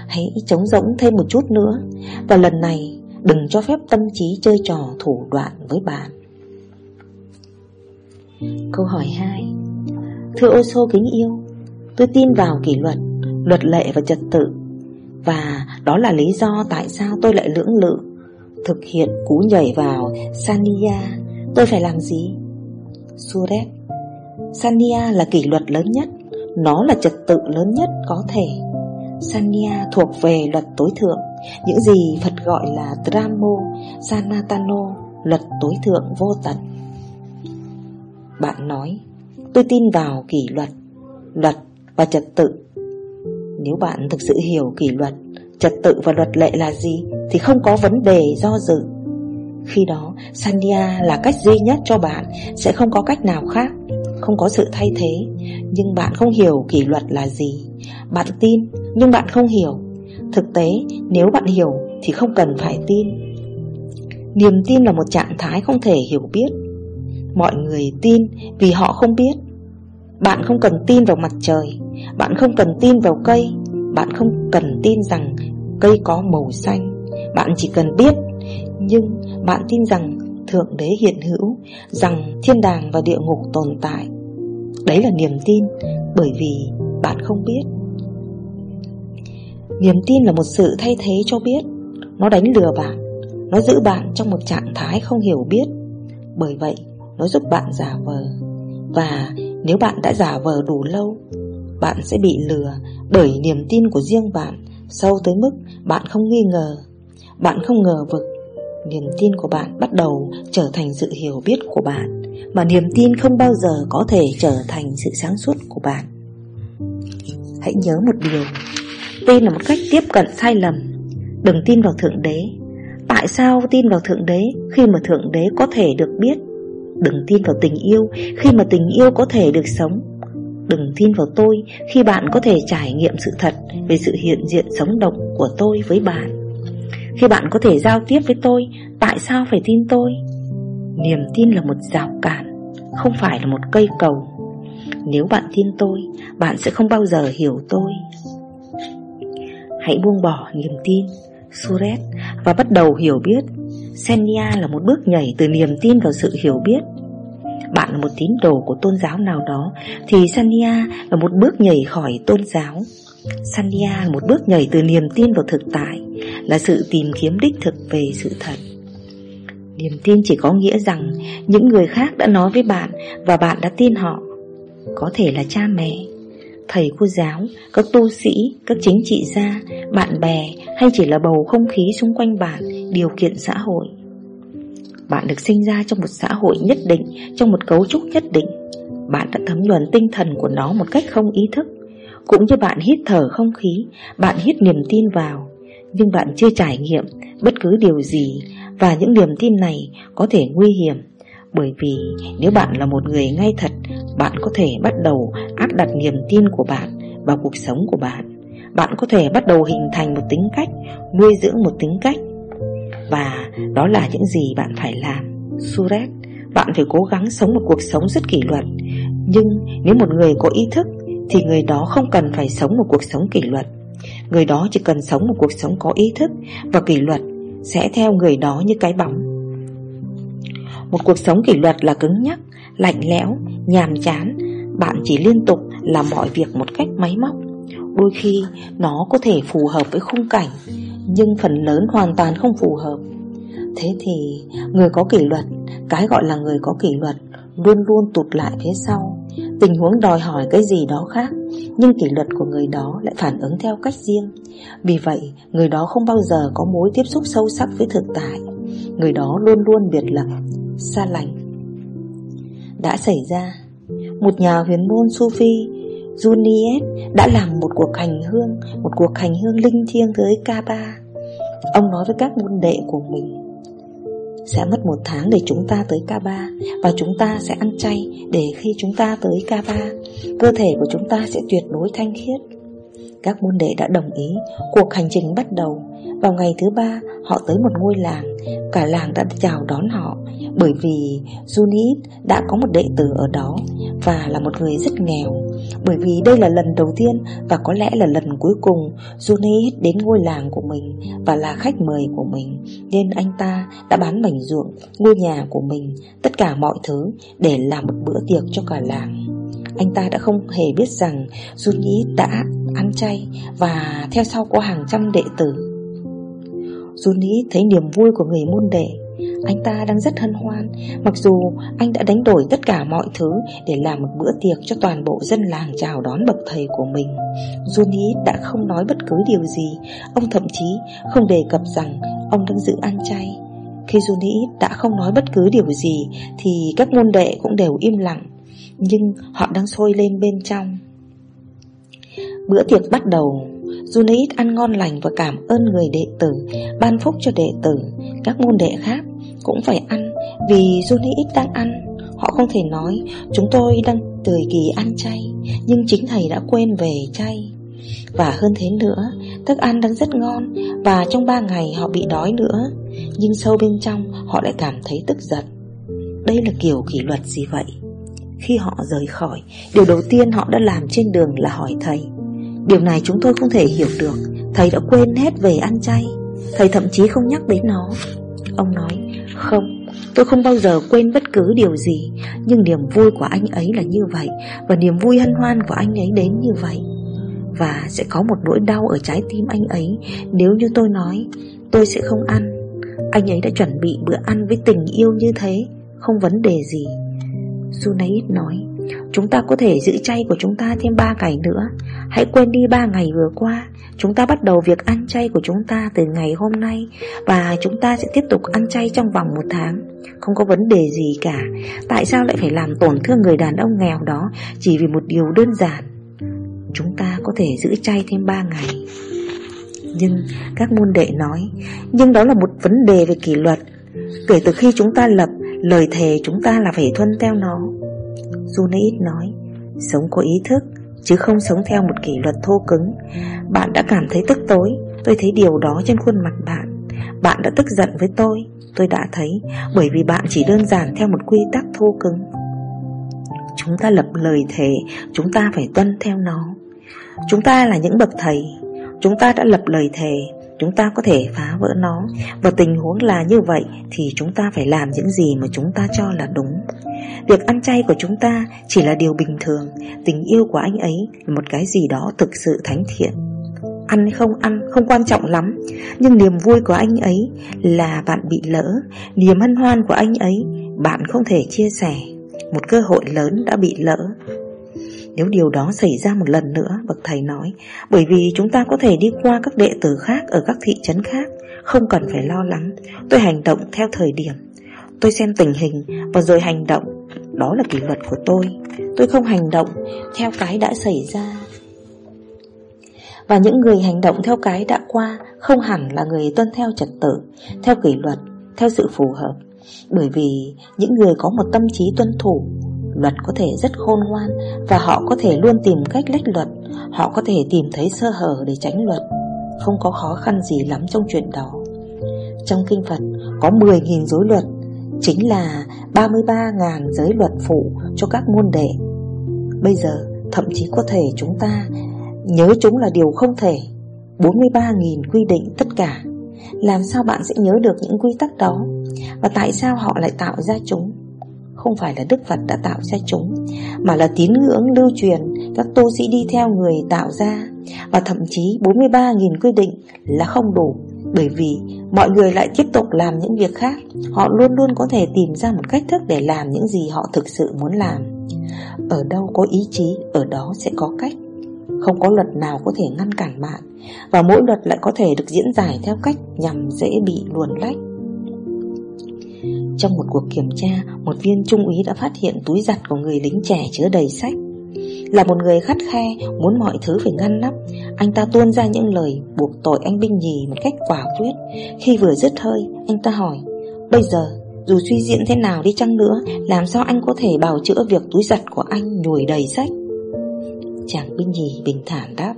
Hãy trống rỗng thêm một chút nữa. Và lần này đừng cho phép tâm trí chơi trò thủ đoạn với bạn. Câu hỏi 2 Thưa ô sô kính yêu Tôi tin vào kỷ luật, luật lệ và trật tự. Và đó là lý do tại sao tôi lại lưỡng lự Thực hiện cú nhảy vào sania Tôi phải làm gì? Surek Sania là kỷ luật lớn nhất Nó là trật tự lớn nhất có thể. Sanya thuộc về luật tối thượng, Những gì Phật gọi là Dramo, Sanatano, Luật tối thượng vô tận. Bạn nói, Tôi tin vào kỷ luật Luật và trật tự. Nếu bạn thực sự hiểu kỷ luật, Trật tự và luật lệ là gì Thì không có vấn đề do dự. Khi đó, Sanya là cách duy nhất cho bạn, Sẽ không có cách nào khác. Không có sự thay thế, Nhưng bạn không hiểu kỷ luật là gì. Bạn tin, nhưng bạn không hiểu. Thực tế, nếu bạn hiểu Thì không cần phải tin. Niềm tin là một trạng thái không thể hiểu biết. Mọi người tin vì họ không biết. Bạn không cần tin vào mặt trời, Bạn không cần tin vào cây, Bạn không cần tin rằng cây có màu xanh. Bạn chỉ cần biết, Nhưng bạn tin rằng Thượng Đế hiện hữu, Rằng thiên đàng và địa ngục tồn tại. Đấy là niềm tin, Bởi vì bạn không biết. Niềm tin là một sự thay thế cho biết. Nó đánh lừa bạn, Nó giữ bạn trong một trạng thái không hiểu biết. Bởi vậy, Nó giúp bạn giả vờ. Và nếu bạn đã giả vờ đủ lâu, Bạn sẽ bị lừa Bởi niềm tin của riêng bạn Sâu tới mức bạn không nghi ngờ. Bạn không ngờ vực Niềm tin của bạn bắt đầu trở thành sự hiểu biết của bạn, Mà niềm tin không bao giờ có thể trở thành sự sáng suốt của bạn. Hãy nhớ một điều, Tin là một cách tiếp cận sai lầm. Đừng tin vào Thượng Đế. Tại sao tin vào Thượng Đế khi mà Thượng Đế có thể được biết? Đừng tin vào tình yêu khi mà tình yêu có thể được sống. Đừng tin vào tôi khi bạn có thể trải nghiệm sự thật về sự hiện diện sống động của tôi với bạn. Khi bạn có thể giao tiếp với tôi, tại sao phải tin tôi? Niềm tin là một rào cản, không phải là một cây cầu. Nếu bạn tin tôi, bạn sẽ không bao giờ hiểu tôi. Hãy buông bỏ niềm tin Suret và bắt đầu hiểu biết. Senya là một bước nhảy từ niềm tin vào sự hiểu biết. Bạn là một tín đồ của tôn giáo nào đó Thì Sanya là một bước nhảy khỏi tôn giáo. Sanya là một bước nhảy từ niềm tin vào thực tại. Là sự tìm kiếm đích thực về sự thật Niềm tin chỉ có nghĩa rằng Những người khác đã nói với bạn Và bạn đã tin họ Có thể là cha mẹ thầy cô giáo, các tu sĩ, các chính trị gia, bạn bè hay chỉ là bầu không khí xung quanh bạn, điều kiện xã hội. Bạn được sinh ra trong một xã hội nhất định, trong một cấu trúc nhất định. Bạn đã thấm nhuần tinh thần của nó một cách không ý thức. Cũng như bạn hít thở không khí, bạn hít niềm tin vào, nhưng bạn chưa trải nghiệm bất cứ điều gì và những niềm tin này có thể nguy hiểm. Bởi vì nếu bạn là một người ngay thật, Bạn có thể bắt đầu áp đặt niềm tin của bạn vào cuộc sống của bạn. Bạn có thể bắt đầu hình thành một tính cách, Nuôi dưỡng một tính cách. Và đó là những gì bạn phải làm. Suret Bạn phải cố gắng sống một cuộc sống rất kỷ luật. Nhưng nếu một người có ý thức, Thì người đó không cần phải sống một cuộc sống kỷ luật. Người đó chỉ cần sống một cuộc sống có ý thức Và kỷ luật sẽ theo người đó như cái bóng một cuộc sống kỷ luật là cứng nhắc, lạnh lẽo, nhàm chán. Bạn chỉ liên tục làm mọi việc một cách máy móc. Đôi khi nó có thể phù hợp với khung cảnh Nhưng phần lớn hoàn toàn không phù hợp. Thế thì người có kỷ luật Cái gọi là người có kỷ luật Luôn luôn tụt lại phía sau. Tình huống đòi hỏi cái gì đó khác. Nhưng kỷ luật của người đó lại phản ứng theo cách riêng. Vì vậy, người đó không bao giờ có mối tiếp xúc sâu sắc với thực tại. Người đó luôn luôn biệt lập, xa lành. Đã xảy ra, Một nhà huyền môn Sufi, Juniet, đã làm một cuộc hành hương, Một cuộc hành hương linh thiêng tới Kaaba Ông nói với các môn đệ của mình sẽ mất một tháng để chúng ta tới K3 Và chúng ta sẽ ăn chay Để khi chúng ta tới K3 Cơ thể của chúng ta sẽ tuyệt đối thanh khiết. Các môn đệ đã đồng ý, Cuộc hành trình bắt đầu. Vào ngày thứ ba, Họ tới một ngôi làng, Cả làng đã chào đón họ, Bởi vì Junit đã có một đệ tử ở đó Và là một người rất nghèo. Bởi vì đây là lần đầu tiên Và có lẽ là lần cuối cùng Junit đến ngôi làng của mình Và là khách mời của mình Nên anh ta đã bán mảnh ruộng Ngôi nhà của mình Tất cả mọi thứ Để làm một bữa tiệc cho cả làng anh ta đã không hề biết rằng Junyi đã ăn chay và theo sau có hàng trăm đệ tử. Junyi thấy niềm vui của người môn đệ, anh ta đang rất hân hoan, mặc dù anh đã đánh đổi tất cả mọi thứ để làm một bữa tiệc cho toàn bộ dân làng chào đón bậc thầy của mình. Juni đã không nói bất cứ điều gì, ông thậm chí không đề cập rằng ông đang giữ ăn chay. Khi Juni đã không nói bất cứ điều gì thì các môn đệ cũng đều im lặng nhưng họ đang sôi lên bên trong. Bữa tiệc bắt đầu, Junait ăn ngon lành và cảm ơn người đệ tử, ban phúc cho đệ tử, các môn đệ khác cũng phải ăn vì Junait đang ăn. Họ không thể nói chúng tôi đang thời kỳ ăn chay, nhưng chính thầy đã quên về chay. Và hơn thế nữa, thức ăn đang rất ngon và trong ba ngày họ bị đói nữa, nhưng sâu bên trong họ lại cảm thấy tức giận. Đây là kiểu kỷ luật gì vậy? Khi họ rời khỏi Điều đầu tiên họ đã làm trên đường là hỏi thầy Điều này chúng tôi không thể hiểu được. Thầy đã quên hết về ăn chay. Thầy thậm chí không nhắc đến nó. Ông nói Không, tôi không bao giờ quên bất cứ điều gì. Nhưng niềm vui của anh ấy là như vậy Và niềm vui hân hoan của anh ấy đến như vậy. Và sẽ có một nỗi đau ở trái tim anh ấy Nếu như tôi nói Tôi sẽ không ăn. Anh ấy đã chuẩn bị bữa ăn với tình yêu như thế Không vấn đề gì. Sunait nói Chúng ta có thể giữ chay của chúng ta thêm 3 ngày nữa. Hãy quên đi 3 ngày vừa qua. Chúng ta bắt đầu việc ăn chay của chúng ta từ ngày hôm nay Và chúng ta sẽ tiếp tục ăn chay trong vòng một tháng. Không có vấn đề gì cả. Tại sao lại phải làm tổn thương người đàn ông nghèo đó Chỉ vì một điều đơn giản? Chúng ta có thể giữ chay thêm 3 ngày. Nhưng các môn đệ nói, Nhưng đó là một vấn đề về kỷ luật. Kể từ khi chúng ta lập, Lời thề chúng ta là phải tuân theo nó. Junait nói, Sống có ý thức, Chứ không sống theo một kỷ luật thô cứng. Bạn đã cảm thấy tức tối, Tôi thấy điều đó trên khuôn mặt bạn. Bạn đã tức giận với tôi Tôi đã thấy, Bởi vì bạn chỉ đơn giản theo một quy tắc thô cứng. Chúng ta lập lời thề, Chúng ta phải tuân theo nó. Chúng ta là những bậc thầy, Chúng ta đã lập lời thề, Chúng ta có thể phá vỡ nó. Và tình huống là như vậy Thì chúng ta phải làm những gì mà chúng ta cho là đúng. Việc ăn chay của chúng ta Chỉ là điều bình thường. Tình yêu của anh ấy là một cái gì đó thực sự thánh thiện. Ăn hay không ăn không quan trọng lắm Nhưng niềm vui của anh ấy Là bạn bị lỡ. Niềm hân hoan của anh ấy Bạn không thể chia sẻ. Một cơ hội lớn đã bị lỡ. Nếu điều đó xảy ra một lần nữa, bậc thầy nói, bởi vì chúng ta có thể đi qua các đệ tử khác ở các thị trấn khác, không cần phải lo lắng. Tôi hành động theo thời điểm. Tôi xem tình hình và rồi hành động. Đó là kỷ luật của tôi. Tôi không hành động theo cái đã xảy ra. Và những người hành động theo cái đã qua không hẳn là người tuân theo trật tự, theo kỷ luật, theo sự phù hợp. Bởi vì những người có một tâm trí tuân thủ Luật có thể rất khôn ngoan Và họ có thể luôn tìm cách lách luật Họ có thể tìm thấy sơ hở để tránh luật Không có khó khăn gì lắm trong chuyện đó Trong kinh Phật có 10.000 dối luật Chính là 33.000 giới luật phụ cho các môn đệ. Bây giờ, thậm chí có thể chúng ta nhớ chúng là điều không thể. 43.000 quy định tất cả. Làm sao bạn sẽ nhớ được những quy tắc đó? Và tại sao họ lại tạo ra chúng? Không phải là Đức Phật đã tạo ra chúng, Mà là tín ngưỡng lưu truyền Các tu sĩ đi theo người tạo ra. Và thậm chí 43.000 quy định là không đủ. Bởi vì mọi người lại tiếp tục làm những việc khác. Họ luôn luôn có thể tìm ra một cách thức để làm những gì họ thực sự muốn làm. Ở đâu có ý chí, ở đó sẽ có cách. Không có luật nào có thể ngăn cản bạn Và mỗi luật lại có thể được diễn giải theo cách nhằm dễ bị luồn lách. Trong một cuộc kiểm tra, một viên trung úy đã phát hiện túi giặt của người lính trẻ chứa đầy sách. Là một người khắt khe, muốn mọi thứ phải ngăn nắp, anh ta tuôn ra những lời buộc tội anh binh nhì một cách quả quyết. Khi vừa dứt hơi, anh ta hỏi, bây giờ, dù suy diễn thế nào đi chăng nữa, làm sao anh có thể bào chữa việc túi giặt của anh nhồi đầy sách? Chàng binh nhì bình thản đáp,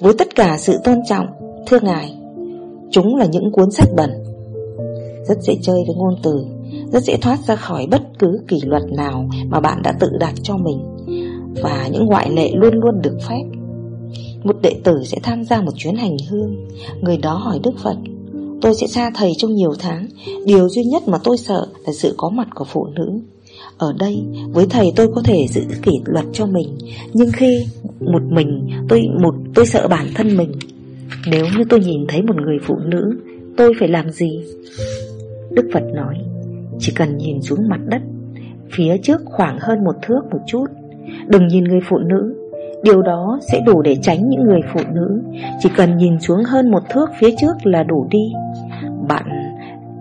với tất cả sự tôn trọng, thưa ngài, Chúng là những cuốn sách bẩn Rất dễ chơi với ngôn từ Rất dễ thoát ra khỏi bất cứ kỷ luật nào Mà bạn đã tự đặt cho mình và những ngoại lệ luôn luôn được phép. Một đệ tử sẽ tham gia một chuyến hành hương. Người đó hỏi Đức Phật, Tôi sẽ xa thầy trong nhiều tháng. Điều duy nhất mà tôi sợ là sự có mặt của phụ nữ. Ở đây, với thầy tôi có thể giữ kỷ luật cho mình, Nhưng khi một mình tôi, một, tôi sợ bản thân mình. Nếu như tôi nhìn thấy một người phụ nữ, Tôi phải làm gì? Đức Phật nói, Chỉ cần nhìn xuống mặt đất, Phía trước khoảng hơn một thước một chút Đừng nhìn người phụ nữ. Điều đó sẽ đủ để tránh những người phụ nữ. Chỉ cần nhìn xuống hơn một thước phía trước là đủ đi. Bạn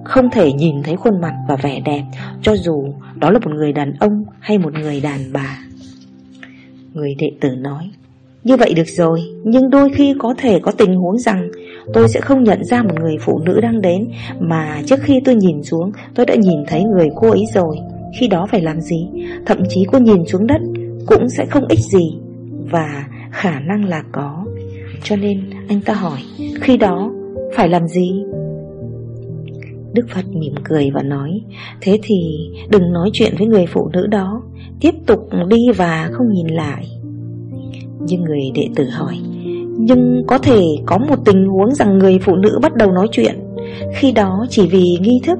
không thể nhìn thấy khuôn mặt và vẻ đẹp, Cho dù đó là một người đàn ông hay một người đàn bà. Người đệ tử nói, Như vậy được rồi, Nhưng đôi khi có thể có tình huống rằng Tôi sẽ không nhận ra một người phụ nữ đang đến, Mà trước khi tôi nhìn xuống, Tôi đã nhìn thấy người cô ấy rồi. Khi đó phải làm gì? Thậm chí cô nhìn xuống đất cũng sẽ không ích gì và khả năng là có. Cho nên anh ta hỏi, khi đó phải làm gì? Đức Phật mỉm cười và nói, thế thì đừng nói chuyện với người phụ nữ đó, tiếp tục đi và không nhìn lại. Nhưng người đệ tử hỏi, nhưng có thể có một tình huống rằng người phụ nữ bắt đầu nói chuyện Khi đó chỉ vì nghi thức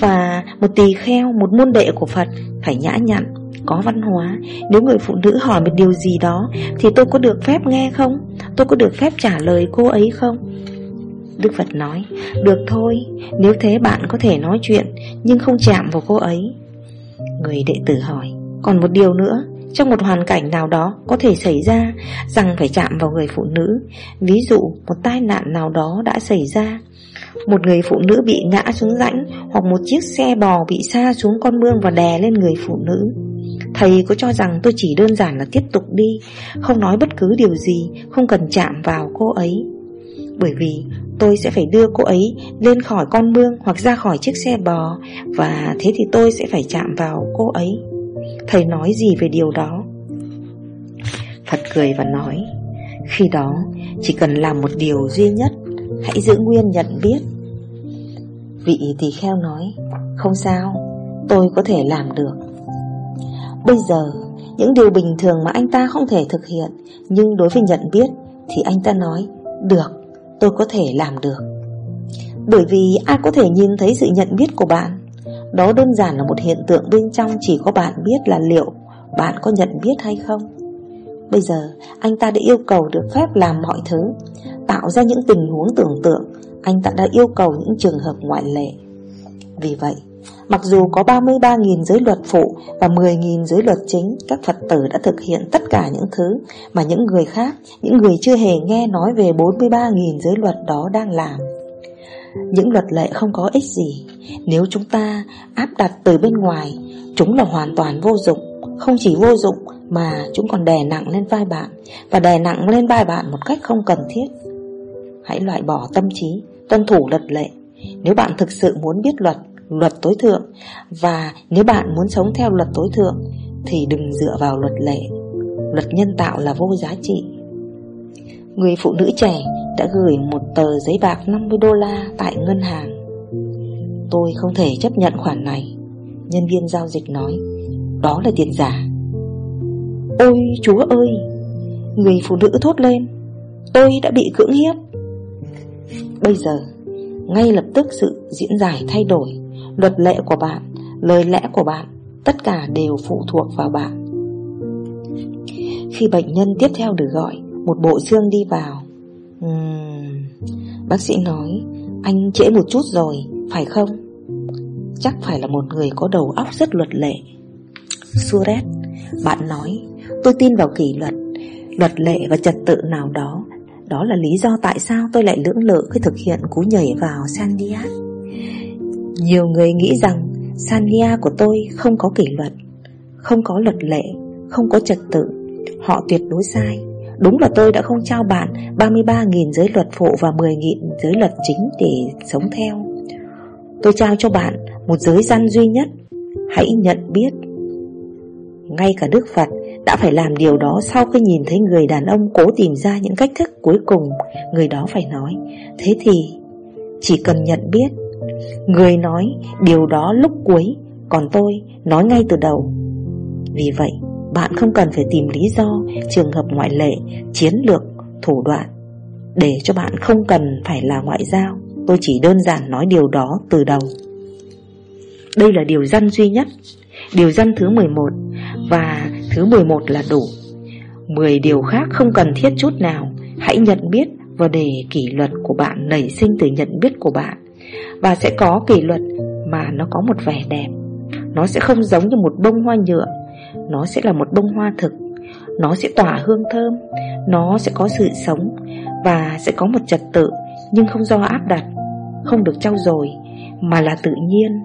Và một tỳ kheo, một môn đệ của Phật Phải nhã nhặn có văn hóa. Nếu người phụ nữ hỏi một điều gì đó, Thì tôi có được phép nghe không? Tôi có được phép trả lời cô ấy không? Đức Phật nói, Được thôi, Nếu thế bạn có thể nói chuyện, Nhưng không chạm vào cô ấy. Người đệ tử hỏi, Còn một điều nữa, trong một hoàn cảnh nào đó có thể xảy ra rằng phải chạm vào người phụ nữ? Ví dụ, một tai nạn nào đó đã xảy ra, Một người phụ nữ bị ngã xuống rãnh Hoặc một chiếc xe bò bị xa xuống con mương và đè lên người phụ nữ. Thầy có cho rằng tôi chỉ đơn giản là tiếp tục đi, Không nói bất cứ điều gì, Không cần chạm vào cô ấy. Bởi vì tôi sẽ phải đưa cô ấy lên khỏi con mương Hoặc ra khỏi chiếc xe bò, Và thế thì tôi sẽ phải chạm vào cô ấy. Thầy nói gì về điều đó? Phật cười và nói, Khi đó, chỉ cần làm một điều duy nhất, Hãy giữ nguyên nhận biết. Vị tỳ kheo nói, Không sao, Tôi có thể làm được. Bây giờ, những điều bình thường mà anh ta không thể thực hiện, nhưng đối với nhận biết thì anh ta nói, được, tôi có thể làm được. Bởi vì ai có thể nhìn thấy sự nhận biết của bạn? Đó đơn giản là một hiện tượng bên trong chỉ có bạn biết là liệu bạn có nhận biết hay không. Bây giờ, anh ta đã yêu cầu được phép làm mọi thứ, tạo ra những tình huống tưởng tượng, anh ta đã yêu cầu những trường hợp ngoại lệ. Vì vậy, Mặc dù có 33.000 giới luật phụ và 10.000 giới luật chính, các Phật tử đã thực hiện tất cả những thứ mà những người khác, những người chưa hề nghe nói về 43.000 giới luật đó đang làm. Những luật lệ không có ích gì, nếu chúng ta áp đặt từ bên ngoài, chúng là hoàn toàn vô dụng, không chỉ vô dụng mà chúng còn đè nặng lên vai bạn và đè nặng lên vai bạn một cách không cần thiết. Hãy loại bỏ tâm trí, tuân thủ luật lệ. Nếu bạn thực sự muốn biết luật luật tối thượng. Và nếu bạn muốn sống theo luật tối thượng, Thì đừng dựa vào luật lệ. Luật nhân tạo là vô giá trị. Người phụ nữ trẻ đã gửi một tờ giấy bạc 50 đô la tại ngân hàng. Tôi không thể chấp nhận khoản này. Nhân viên giao dịch nói, Đó là tiền giả. Ôi, chúa ơi! Người phụ nữ thốt lên, Tôi đã bị cưỡng hiếp. Bây giờ, Ngay lập tức sự diễn giải thay đổi. Luật lệ của bạn Lời lẽ của bạn Tất cả đều phụ thuộc vào bạn. Khi bệnh nhân tiếp theo được gọi Một bộ xương đi vào. Uhm, Bác sĩ nói Anh trễ một chút rồi Phải không? Chắc phải là một người có đầu óc rất luật lệ. Suret Bạn nói Tôi tin vào kỷ luật Luật lệ và trật tự nào đó. Đó là lý do tại sao tôi lại lưỡng lự khi thực hiện cú nhảy vào Sandiak nhiều người nghĩ rằng Sania của tôi không có kỷ luật, Không có luật lệ, Không có trật tự. Họ tuyệt đối sai. Đúng là tôi đã không trao bạn 33.000 giới luật phụ và 10.000 giới luật chính để sống theo. Tôi trao cho bạn một giới gian duy nhất. Hãy nhận biết, Ngay cả Đức Phật đã phải làm điều đó sau khi nhìn thấy người đàn ông cố tìm ra những cách thức cuối cùng Người đó phải nói. Thế thì chỉ cần nhận biết Người nói điều đó lúc cuối Còn tôi nói ngay từ đầu. Vì vậy bạn không cần phải tìm lý do Trường hợp ngoại lệ Chiến lược, thủ đoạn. Để cho bạn không cần phải là ngoại giao Tôi chỉ đơn giản nói điều đó từ đầu. Đây là điều dân duy nhất. Điều dân thứ 11 Và thứ 11 là đủ. 10 điều khác không cần thiết chút nào. Hãy nhận biết và để kỷ luật của bạn nảy sinh từ nhận biết của bạn. Và sẽ có kỷ luật, mà nó có một vẻ đẹp. Nó sẽ không giống như một bông hoa nhựa. Nó sẽ là một bông hoa thực. Nó sẽ tỏa hương thơm. Nó sẽ có sự sống Và sẽ có một trật tự, Nhưng không do áp đặt, Không được trau dồi, Mà là tự nhiên.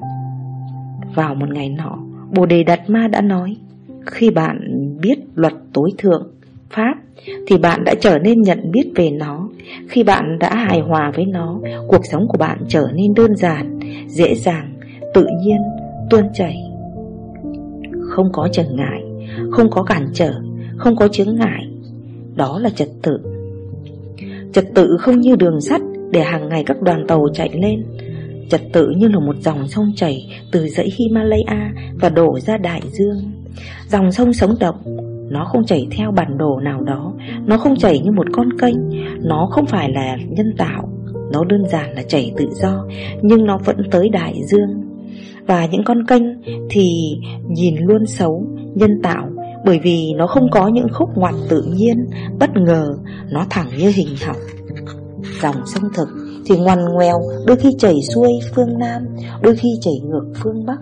Vào một ngày nọ, Bồ Đề Đạt Ma đã nói, Khi bạn biết luật tối thượng, Pháp, Thì bạn đã trở nên nhận biết về nó khi bạn đã hài hòa với nó Cuộc sống của bạn trở nên đơn giản Dễ dàng, tự nhiên, tuôn chảy. Không có trở ngại Không có cản trở Không có chướng ngại. Đó là trật tự. Trật tự không như đường sắt Để hàng ngày các đoàn tàu chạy lên. Trật tự như là một dòng sông chảy Từ dãy Himalaya Và đổ ra đại dương. Dòng sông sống động nó không chảy theo bản đồ nào đó. Nó không chảy như một con kênh. Nó không phải là nhân tạo. Nó đơn giản là chảy tự do. Nhưng nó vẫn tới đại dương. Và những con kênh thì nhìn luôn xấu, nhân tạo. Bởi vì nó không có những khúc ngoặt tự nhiên, bất ngờ. Nó thẳng như hình học. Dòng sông thực thì ngoằn ngoèo Đôi khi chảy xuôi phương Nam Đôi khi chảy ngược phương Bắc.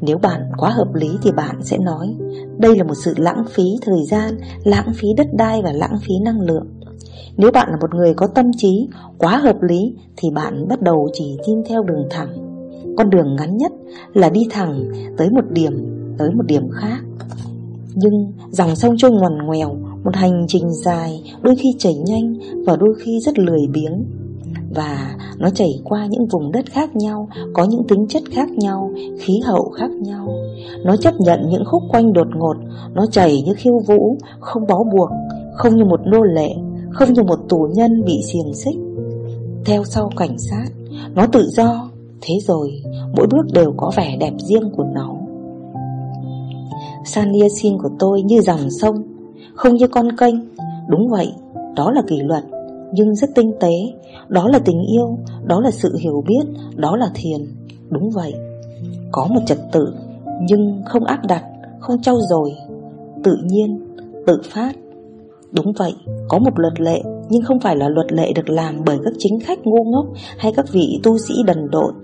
Nếu bạn quá hợp lý thì bạn sẽ nói, Đây là một sự lãng phí thời gian, Lãng phí đất đai và lãng phí năng lượng. Nếu bạn là một người có tâm trí Quá hợp lý Thì bạn bắt đầu chỉ tin theo đường thẳng. Con đường ngắn nhất là đi thẳng tới một điểm, Tới một điểm khác. Nhưng dòng sông trôi ngoằn ngoèo, Một hành trình dài Đôi khi chảy nhanh Và đôi khi rất lười biếng và nó chảy qua những vùng đất khác nhau, có những tính chất khác nhau, khí hậu khác nhau. Nó chấp nhận những khúc quanh đột ngột, nó chảy như khiêu vũ, không bó buộc, không như một nô lệ, không như một tù nhân bị xiềng xích. Theo sau cảnh sát, nó tự do, thế rồi mỗi bước đều có vẻ đẹp riêng của nó. San San của tôi như dòng sông, không như con kênh, đúng vậy, đó là kỷ luật nhưng rất tinh tế. Đó là tình yêu, đó là sự hiểu biết, đó là thiền. Đúng vậy. Có một trật tự Nhưng không áp đặt, không trau dồi. Tự nhiên, tự phát. Đúng vậy, có một luật lệ Nhưng không phải là luật lệ được làm bởi các chính khách ngu ngốc Hay các vị tu sĩ đần độn.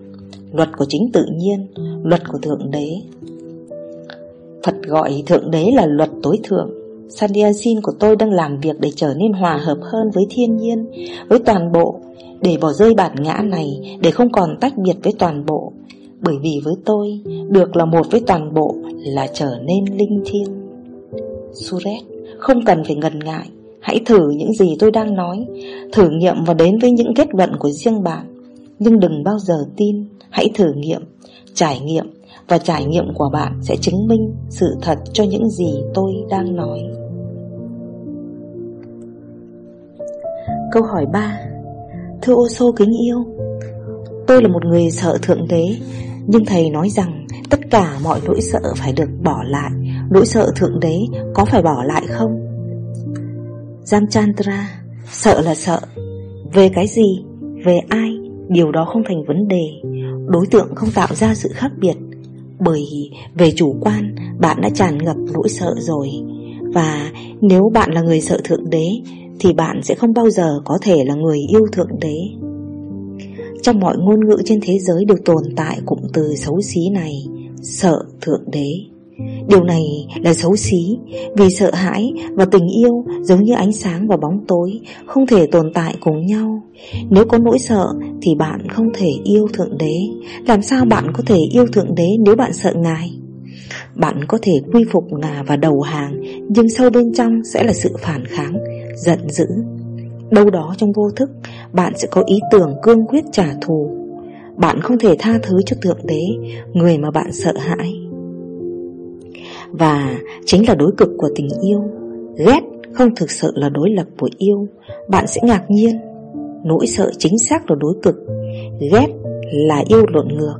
Luật của chính tự nhiên Luật của Thượng Đế. Phật gọi Thượng Đế là luật tối thượng. Sandiacin của tôi đang làm việc để trở nên hòa hợp hơn với thiên nhiên, với toàn bộ, để bỏ rơi bản ngã này, để không còn tách biệt với toàn bộ. Bởi vì với tôi, được là một với toàn bộ là trở nên linh thiêng. Suret, không cần phải ngần ngại, hãy thử những gì tôi đang nói, thử nghiệm và đến với những kết luận của riêng bạn. Nhưng đừng bao giờ tin, hãy thử nghiệm, trải nghiệm và trải nghiệm của bạn sẽ chứng minh sự thật cho những gì tôi đang nói. Câu hỏi 3 Thưa ô sô kính yêu, Tôi là một người sợ Thượng Đế, Nhưng Thầy nói rằng Tất cả mọi nỗi sợ phải được bỏ lại Nỗi sợ Thượng Đế có phải bỏ lại không? Jamchandra Sợ là sợ Về cái gì? Về ai? Điều đó không thành vấn đề Đối tượng không tạo ra sự khác biệt Bởi về chủ quan, Bạn đã tràn ngập nỗi sợ rồi Và nếu bạn là người sợ Thượng Đế thì bạn sẽ không bao giờ có thể là người yêu Thượng Đế. Trong mọi ngôn ngữ trên thế giới đều tồn tại cụm từ xấu xí này, sợ Thượng Đế. Điều này là xấu xí vì sợ hãi và tình yêu giống như ánh sáng và bóng tối không thể tồn tại cùng nhau. Nếu có nỗi sợ thì bạn không thể yêu Thượng Đế. Làm sao bạn có thể yêu Thượng Đế nếu bạn sợ Ngài? Bạn có thể quy phục ngà và đầu hàng Nhưng sâu bên trong sẽ là sự phản kháng Giận dữ. Đâu đó trong vô thức, Bạn sẽ có ý tưởng cương quyết trả thù. Bạn không thể tha thứ cho Thượng Đế, Người mà bạn sợ hãi. Và chính là đối cực của tình yêu, Ghét không thực sự là đối lập của yêu, Bạn sẽ ngạc nhiên. Nỗi sợ chính xác là đối cực, Ghét là yêu lộn ngược,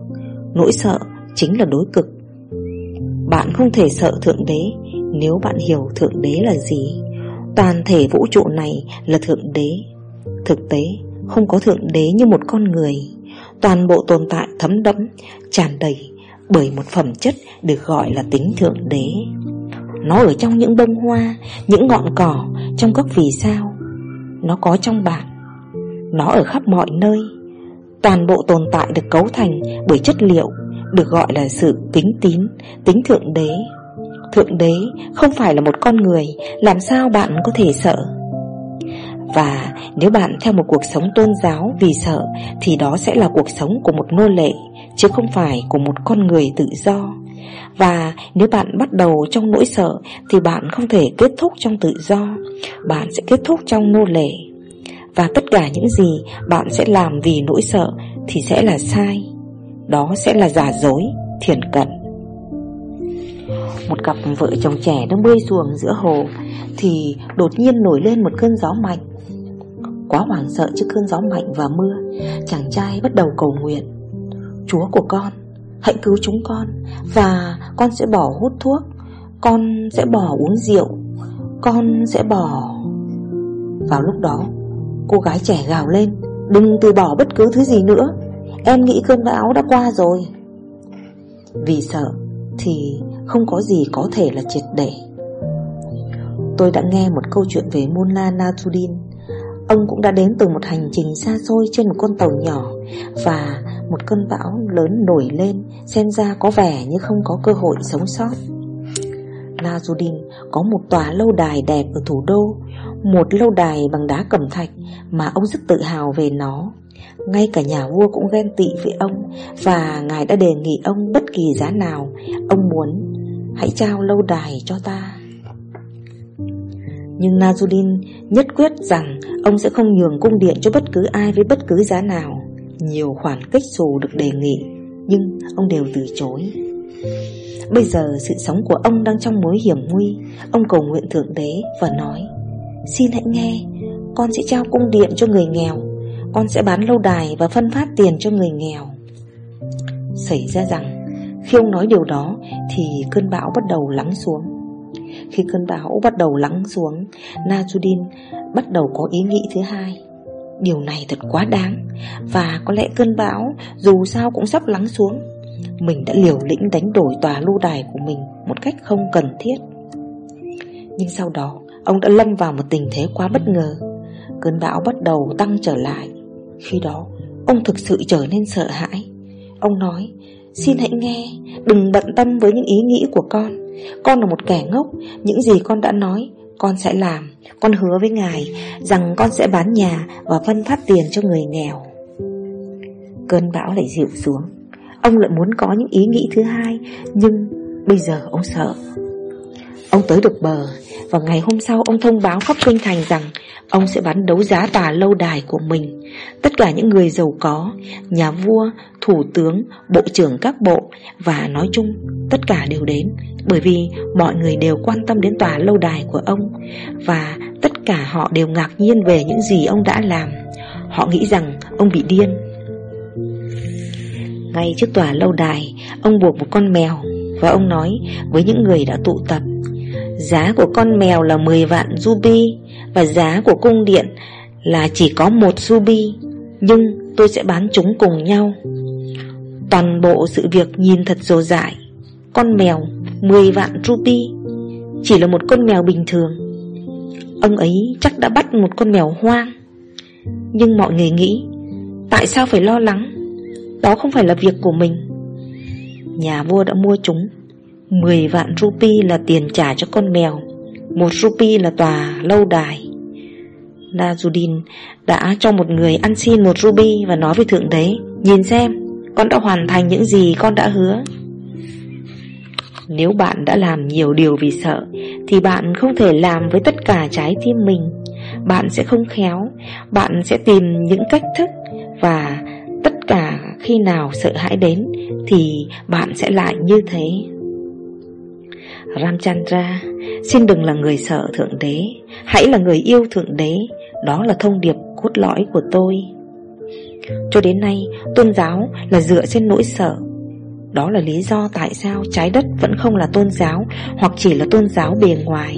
Nỗi sợ chính là đối cực. Bạn không thể sợ Thượng Đế Nếu bạn hiểu Thượng Đế là gì. Toàn thể vũ trụ này là Thượng Đế. Thực tế, không có Thượng Đế như một con người. Toàn bộ tồn tại thấm đẫm, Tràn đầy bởi một phẩm chất được gọi là tính Thượng Đế. Nó ở trong những bông hoa, Những ngọn cỏ, Trong các vì sao. Nó có trong bạn. Nó ở khắp mọi nơi. Toàn bộ tồn tại được cấu thành bởi chất liệu, Được gọi là sự kính tín, Tính Thượng Đế. Thượng Đế không phải là một con người Làm sao bạn có thể sợ? Và nếu bạn theo một cuộc sống tôn giáo vì sợ Thì đó sẽ là cuộc sống của một nô lệ Chứ không phải của một con người tự do. Và nếu bạn bắt đầu trong nỗi sợ Thì bạn không thể kết thúc trong tự do Bạn sẽ kết thúc trong nô lệ. Và tất cả những gì bạn sẽ làm vì nỗi sợ Thì sẽ là sai Đó sẽ là giả dối, thiền cận một cặp vợ chồng trẻ đang bơi xuồng giữa hồ, Thì đột nhiên nổi lên một cơn gió mạnh. Quá hoảng sợ trước cơn gió mạnh và mưa, Chàng trai bắt đầu cầu nguyện. Chúa của con, Hãy cứu chúng con, Và con sẽ bỏ hút thuốc, Con sẽ bỏ uống rượu, Con sẽ bỏ Vào lúc đó, Cô gái trẻ gào lên, Đừng từ bỏ bất cứ thứ gì nữa, Em nghĩ cơn bão đã qua rồi. Vì sợ Thì không có gì có thể là triệt để. Tôi đã nghe một câu chuyện về Mullah Nasruddin Ông cũng đã đến từ một hành trình xa xôi trên một con tàu nhỏ Và một cơn bão lớn nổi lên, Xem ra có vẻ như không có cơ hội sống sót. Nasruddin có một tòa lâu đài đẹp ở thủ đô, Một lâu đài bằng đá cẩm thạch mà ông rất tự hào về nó. Ngay cả nhà vua cũng ghen tị với ông Và ngài đã đề nghị ông bất kỳ giá nào Ông muốn. Hãy trao lâu đài cho ta. Nhưng Nazudin nhất quyết rằng Ông sẽ không nhường cung điện cho bất cứ ai với bất cứ giá nào. Nhiều khoản kích xù được đề nghị, Nhưng ông đều từ chối. Bây giờ sự sống của ông đang trong mối hiểm nguy. Ông cầu nguyện Thượng Đế và nói, Xin hãy nghe, Con sẽ trao cung điện cho người nghèo. Con sẽ bán lâu đài và phân phát tiền cho người nghèo. Xảy ra rằng khi ông nói điều đó thì cơn bão bắt đầu lắng xuống. Khi cơn bão bắt đầu lắng xuống, Najudin bắt đầu có ý nghĩ thứ hai. Điều này thật quá đáng, Và có lẽ cơn bão dù sao cũng sắp lắng xuống. Mình đã liều lĩnh đánh đổi tòa lưu đài của mình một cách không cần thiết. Nhưng sau đó, ông đã lâm vào một tình thế quá bất ngờ. Cơn bão bắt đầu tăng trở lại. Khi đó, ông thực sự trở nên sợ hãi. Ông nói Xin hãy nghe, Đừng bận tâm với những ý nghĩ của con. Con là một kẻ ngốc, Những gì con đã nói, Con sẽ làm. Con hứa với ngài Rằng con sẽ bán nhà Và phân phát tiền cho người nghèo. Cơn bão lại dịu xuống. Ông lại muốn có những ý nghĩ thứ hai, Nhưng bây giờ ông sợ. Ông tới được bờ, Và ngày hôm sau ông thông báo khắp kinh thành rằng Ông sẽ bán đấu giá tòa lâu đài của mình. Tất cả những người giàu có Nhà vua, thủ tướng, bộ trưởng các bộ Và nói chung tất cả đều đến Bởi vì mọi người đều quan tâm đến tòa lâu đài của ông Và tất cả họ đều ngạc nhiên về những gì ông đã làm. Họ nghĩ rằng ông bị điên. Ngay trước tòa lâu đài Ông buộc một con mèo Và ông nói với những người đã tụ tập Giá của con mèo là 10 vạn ruby Và giá của cung điện là chỉ có một ruby. Nhưng tôi sẽ bán chúng cùng nhau. Toàn bộ sự việc nhìn thật dồ dại Con mèo 10 vạn ruby, Chỉ là một con mèo bình thường. Ông ấy chắc đã bắt một con mèo hoang. Nhưng mọi người nghĩ, Tại sao phải lo lắng? Đó không phải là việc của mình. Nhà vua đã mua chúng. 10 vạn rupi là tiền trả cho con mèo, Một rupi là tòa lâu đài. Najudin đã cho một người ăn xin một ruby Và nói với Thượng Đế, Nhìn xem, con đã hoàn thành những gì con đã hứa. Nếu bạn đã làm nhiều điều vì sợ, Thì bạn không thể làm với tất cả trái tim mình. Bạn sẽ không khéo, Bạn sẽ tìm những cách thức Và tất cả khi nào sợ hãi đến Thì bạn sẽ lại như thế. Ramchandra, xin đừng là người sợ Thượng Đế, hãy là người yêu Thượng Đế, đó là thông điệp cốt lõi của tôi. Cho đến nay, tôn giáo là dựa trên nỗi sợ. Đó là lý do tại sao trái đất vẫn không là tôn giáo hoặc chỉ là tôn giáo bề ngoài.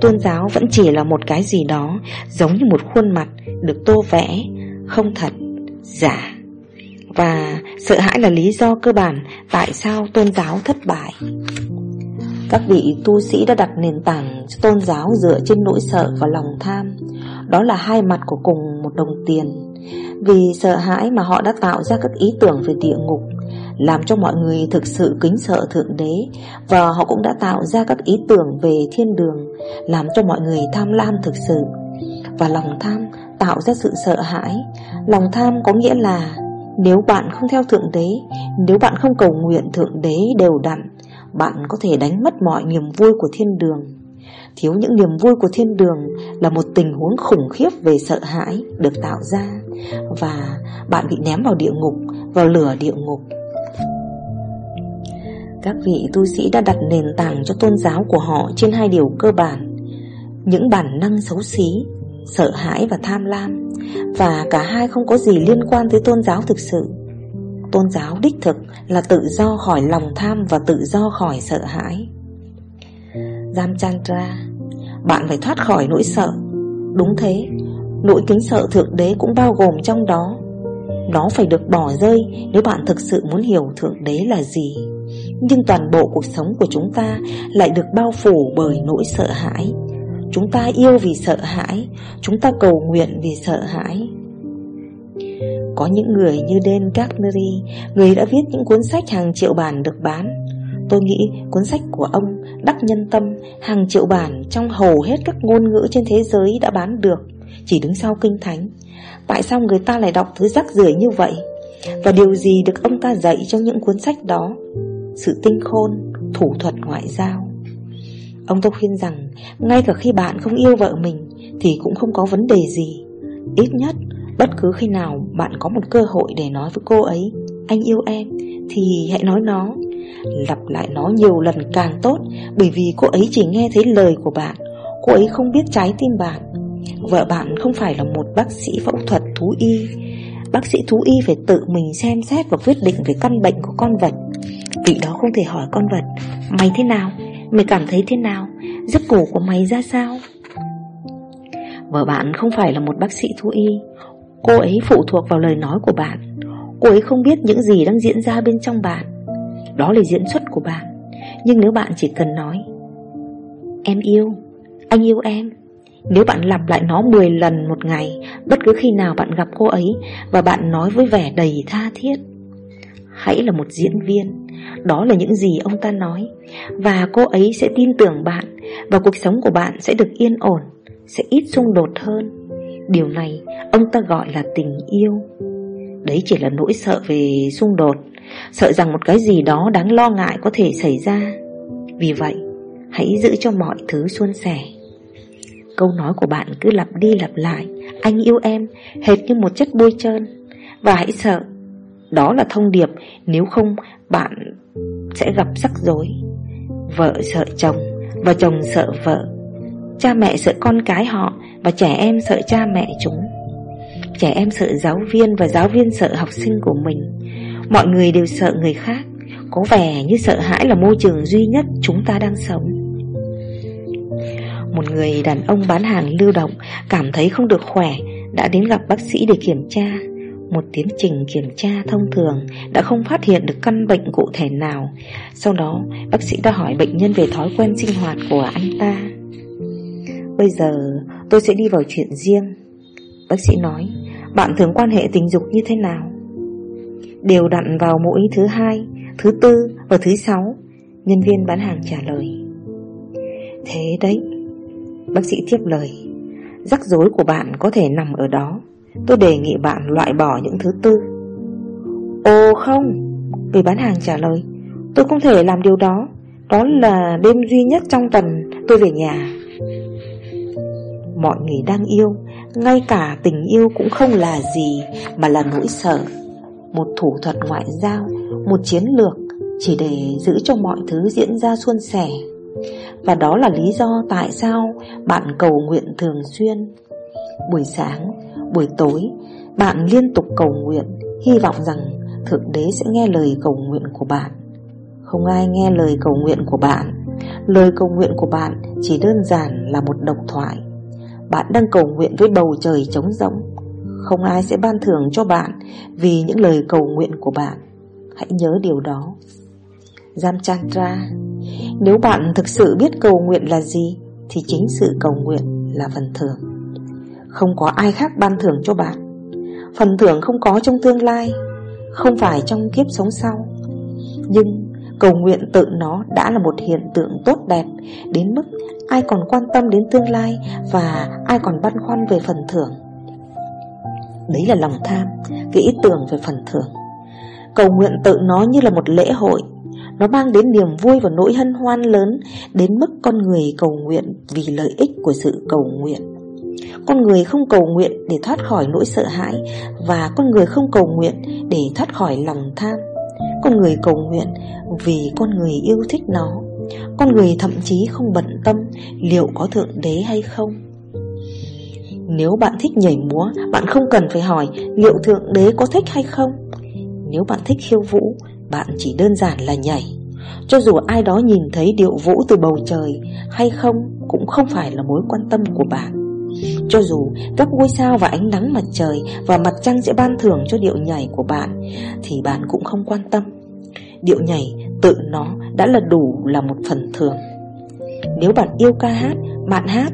Tôn giáo vẫn chỉ là một cái gì đó giống như một khuôn mặt được tô vẽ, không thật, giả. Và sợ hãi là lý do cơ bản tại sao tôn giáo thất bại. Các vị tu sĩ đã đặt nền tảng tôn giáo dựa trên nỗi sợ và lòng tham. Đó là hai mặt của cùng một đồng tiền. Vì sợ hãi mà họ đã tạo ra các ý tưởng về địa ngục, làm cho mọi người thực sự kính sợ Thượng Đế, và họ cũng đã tạo ra các ý tưởng về thiên đường, làm cho mọi người tham lam thực sự. Và lòng tham tạo ra sự sợ hãi. Lòng tham có nghĩa là nếu bạn không theo Thượng Đế, nếu bạn không cầu nguyện Thượng Đế đều đặn, bạn có thể đánh mất mọi niềm vui của thiên đường. Thiếu những niềm vui của thiên đường là một tình huống khủng khiếp về sợ hãi được tạo ra và bạn bị ném vào địa ngục, vào lửa địa ngục. Các vị tu sĩ đã đặt nền tảng cho tôn giáo của họ trên hai điều cơ bản, những bản năng xấu xí, sợ hãi và tham lam, và cả hai không có gì liên quan tới tôn giáo thực sự. Tôn giáo đích thực là tự do khỏi lòng tham và tự do khỏi sợ hãi. Ramchandra, bạn phải thoát khỏi nỗi sợ. Đúng thế, nỗi kính sợ Thượng Đế cũng bao gồm trong đó. Nó phải được bỏ rơi nếu bạn thực sự muốn hiểu Thượng Đế là gì. Nhưng toàn bộ cuộc sống của chúng ta lại được bao phủ bởi nỗi sợ hãi. Chúng ta yêu vì sợ hãi, chúng ta cầu nguyện vì sợ hãi. Có những người như Dan Carnegie, người đã viết những cuốn sách hàng triệu bản được bán. Tôi nghĩ cuốn sách của ông đắc nhân tâm hàng triệu bản trong hầu hết các ngôn ngữ trên thế giới đã bán được, chỉ đứng sau kinh thánh. Tại sao người ta lại đọc thứ rắc rưởi như vậy? Và điều gì được ông ta dạy trong những cuốn sách đó? Sự tinh khôn, thủ thuật ngoại giao. Ông ta khuyên rằng, ngay cả khi bạn không yêu vợ mình thì cũng không có vấn đề gì. Ít nhất, bất cứ khi nào bạn có một cơ hội để nói với cô ấy, anh yêu em, thì hãy nói nó. Lặp lại nó nhiều lần càng tốt Bởi vì cô ấy chỉ nghe thấy lời của bạn Cô ấy không biết trái tim bạn Vợ bạn không phải là một bác sĩ phẫu thuật thú y Bác sĩ thú y phải tự mình xem xét và quyết định về căn bệnh của con vật Vị đó không thể hỏi con vật Mày thế nào? Mày cảm thấy thế nào? Giấc ngủ của mày ra sao? Vợ bạn không phải là một bác sĩ thú y Cô ấy phụ thuộc vào lời nói của bạn. Cô ấy không biết những gì đang diễn ra bên trong bạn. Đó là diễn xuất của bạn. Nhưng nếu bạn chỉ cần nói, Em yêu, Anh yêu em. Nếu bạn lặp lại nó 10 lần một ngày, Bất cứ khi nào bạn gặp cô ấy Và bạn nói với vẻ đầy tha thiết, Hãy là một diễn viên. Đó là những gì ông ta nói. Và cô ấy sẽ tin tưởng bạn Và cuộc sống của bạn sẽ được yên ổn, Sẽ ít xung đột hơn. Điều này ông ta gọi là tình yêu. Đấy chỉ là nỗi sợ về xung đột, Sợ rằng một cái gì đó đáng lo ngại có thể xảy ra. Vì vậy, Hãy giữ cho mọi thứ suôn sẻ. Câu nói của bạn cứ lặp đi lặp lại, Anh yêu em, Hệt như một chất bôi trơn. Và hãy sợ, Đó là thông điệp, Nếu không bạn sẽ gặp rắc rối. Vợ sợ chồng Và chồng sợ vợ. Cha mẹ sợ con cái họ và trẻ em sợ cha mẹ chúng. Trẻ em sợ giáo viên Và giáo viên sợ học sinh của mình. Mọi người đều sợ người khác. Có vẻ như sợ hãi là môi trường duy nhất chúng ta đang sống. Một người đàn ông bán hàng lưu động, Cảm thấy không được khỏe, Đã đến gặp bác sĩ để kiểm tra. Một tiến trình kiểm tra thông thường Đã không phát hiện được căn bệnh cụ thể nào. Sau đó, bác sĩ đã hỏi bệnh nhân về thói quen sinh hoạt của anh ta. Bây giờ tôi sẽ đi vào chuyện riêng Bác sĩ nói Bạn thường quan hệ tình dục như thế nào đều đặn vào mỗi thứ hai, thứ tư và thứ sáu. Nhân viên bán hàng trả lời. Thế đấy, bác sĩ tiếp lời. Rắc rối của bạn có thể nằm ở đó. Tôi đề nghị bạn loại bỏ những thứ tư. Ồ không, người bán hàng trả lời. Tôi không thể làm điều đó. Đó là đêm duy nhất trong tuần tôi về nhà. Mọi người đang yêu, ngay cả tình yêu cũng không là gì mà là nỗi sợ một thủ thuật ngoại giao, một chiến lược chỉ để giữ cho mọi thứ diễn ra suôn sẻ. Và đó là lý do tại sao bạn cầu nguyện thường xuyên. Buổi sáng, buổi tối, Bạn liên tục cầu nguyện Hy vọng rằng Thượng Đế sẽ nghe lời cầu nguyện của bạn Không ai nghe lời cầu nguyện của bạn Lời cầu nguyện của bạn chỉ đơn giản là một độc thoại bạn đang cầu nguyện với bầu trời trống rỗng. Không ai sẽ ban thưởng cho bạn Vì những lời cầu nguyện của bạn. Hãy nhớ điều đó. Jamchandra Nếu bạn thực sự biết cầu nguyện là gì, Thì chính sự cầu nguyện là phần thưởng. Không có ai khác ban thưởng cho bạn. Phần thưởng không có trong tương lai, Không phải trong kiếp sống sau. Nhưng cầu nguyện tự nó đã là một hiện tượng tốt đẹp, Đến mức ai còn quan tâm đến tương lai Và ai còn băn khoăn về phần thưởng. Đấy là lòng tham, Cái ý tưởng về phần thưởng. Cầu nguyện tự nó như là một lễ hội. Nó mang đến niềm vui và nỗi hân hoan lớn, Đến mức con người cầu nguyện vì lợi ích của sự cầu nguyện. Con người không cầu nguyện để thoát khỏi nỗi sợ hãi Và con người không cầu nguyện để thoát khỏi lòng tham. Con người cầu nguyện vì con người yêu thích nó. Con người thậm chí không bận tâm liệu có thượng đế hay không. Nếu bạn thích nhảy múa, Bạn không cần phải hỏi liệu thượng đế có thích hay không. Nếu bạn thích khiêu vũ, Bạn chỉ đơn giản là nhảy. Cho dù ai đó nhìn thấy điệu vũ từ bầu trời Hay không Cũng không phải là mối quan tâm của bạn. Cho dù các ngôi sao và ánh nắng mặt trời Và mặt trăng sẽ ban thưởng cho điệu nhảy của bạn, Thì bạn cũng không quan tâm. Điệu nhảy tự nó đã là đủ là một phần thưởng. Nếu bạn yêu ca hát, Bạn hát,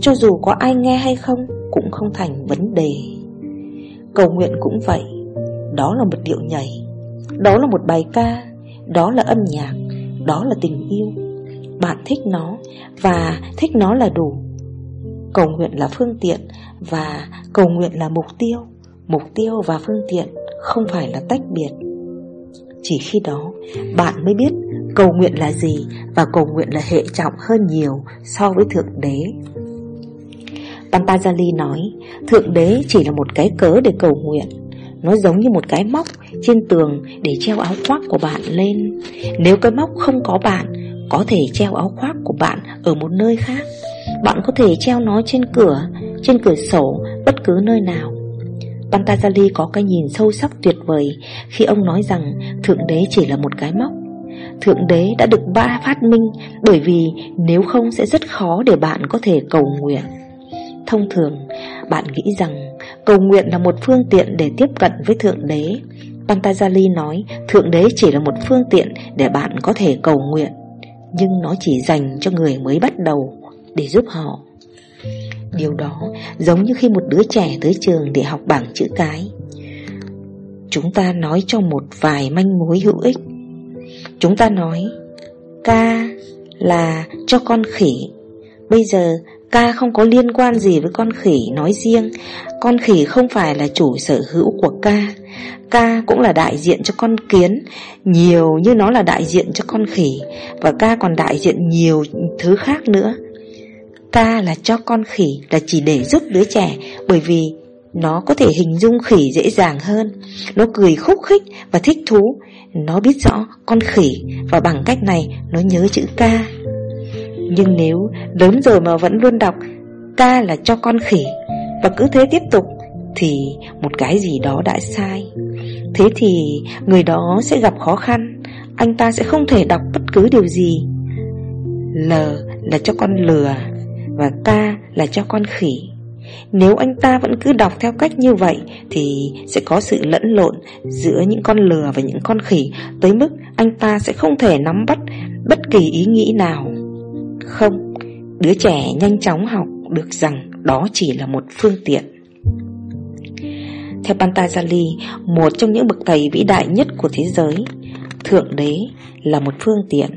Cho dù có ai nghe hay không Cũng không thành vấn đề. Cầu nguyện cũng vậy, đó là một điệu nhảy, Đó là một bài ca, Đó là âm nhạc, Đó là tình yêu. Bạn thích nó Và thích nó là đủ. Cầu nguyện là phương tiện Và cầu nguyện là mục tiêu. Mục tiêu và phương tiện Không phải là tách biệt. Chỉ khi đó, Bạn mới biết cầu nguyện là gì Và cầu nguyện là hệ trọng hơn nhiều So với Thượng Đế. Pantajali nói, Thượng Đế chỉ là một cái cớ để cầu nguyện. Nó giống như một cái móc trên tường để treo áo khoác của bạn lên. Nếu cái móc không có bạn, Có thể treo áo khoác của bạn ở một nơi khác. Bạn có thể treo nó trên cửa, trên cửa sổ, bất cứ nơi nào. Pantajali có cái nhìn sâu sắc tuyệt vời khi ông nói rằng Thượng Đế chỉ là một cái móc. Thượng Đế đã được ba phát minh bởi vì nếu không sẽ rất khó để bạn có thể cầu nguyện. Thông thường, bạn nghĩ rằng cầu nguyện là một phương tiện để tiếp cận với Thượng Đế. Pantajali nói Thượng Đế chỉ là một phương tiện để bạn có thể cầu nguyện, nhưng nó chỉ dành cho người mới bắt đầu để giúp họ. Điều đó giống như khi một đứa trẻ tới trường để học bảng chữ cái. Chúng ta nói cho một vài manh mối hữu ích. Chúng ta nói, ca là cho con khỉ. Bây giờ Ca không có liên quan gì với con khỉ nói riêng Con khỉ không phải là chủ sở hữu của ca Ca cũng là đại diện cho con kiến, Nhiều như nó là đại diện cho con khỉ Và ca còn đại diện nhiều thứ khác nữa Ca là cho con khỉ là chỉ để giúp đứa trẻ, Bởi vì nó có thể hình dung khỉ dễ dàng hơn. Nó cười khúc khích và thích thú. Nó biết rõ con khỉ Và bằng cách này nó nhớ chữ ca nhưng nếu lớn rồi mà vẫn luôn đọc Ca là cho con khỉ Và cứ thế tiếp tục, Thì một cái gì đó đã sai. Thế thì người đó sẽ gặp khó khăn. Anh ta sẽ không thể đọc bất cứ điều gì. L là cho con lừa. Và K là cho con khỉ Nếu anh ta vẫn cứ đọc theo cách như vậy Thì sẽ có sự lẫn lộn Giữa những con lừa và những con khỉ Tới mức anh ta sẽ không thể nắm bắt Bất kỳ ý nghĩ nào không, đứa trẻ nhanh chóng học được rằng đó chỉ là một phương tiện. Theo Pantajali, một trong những bậc thầy vĩ đại nhất của thế giới, Thượng Đế là một phương tiện,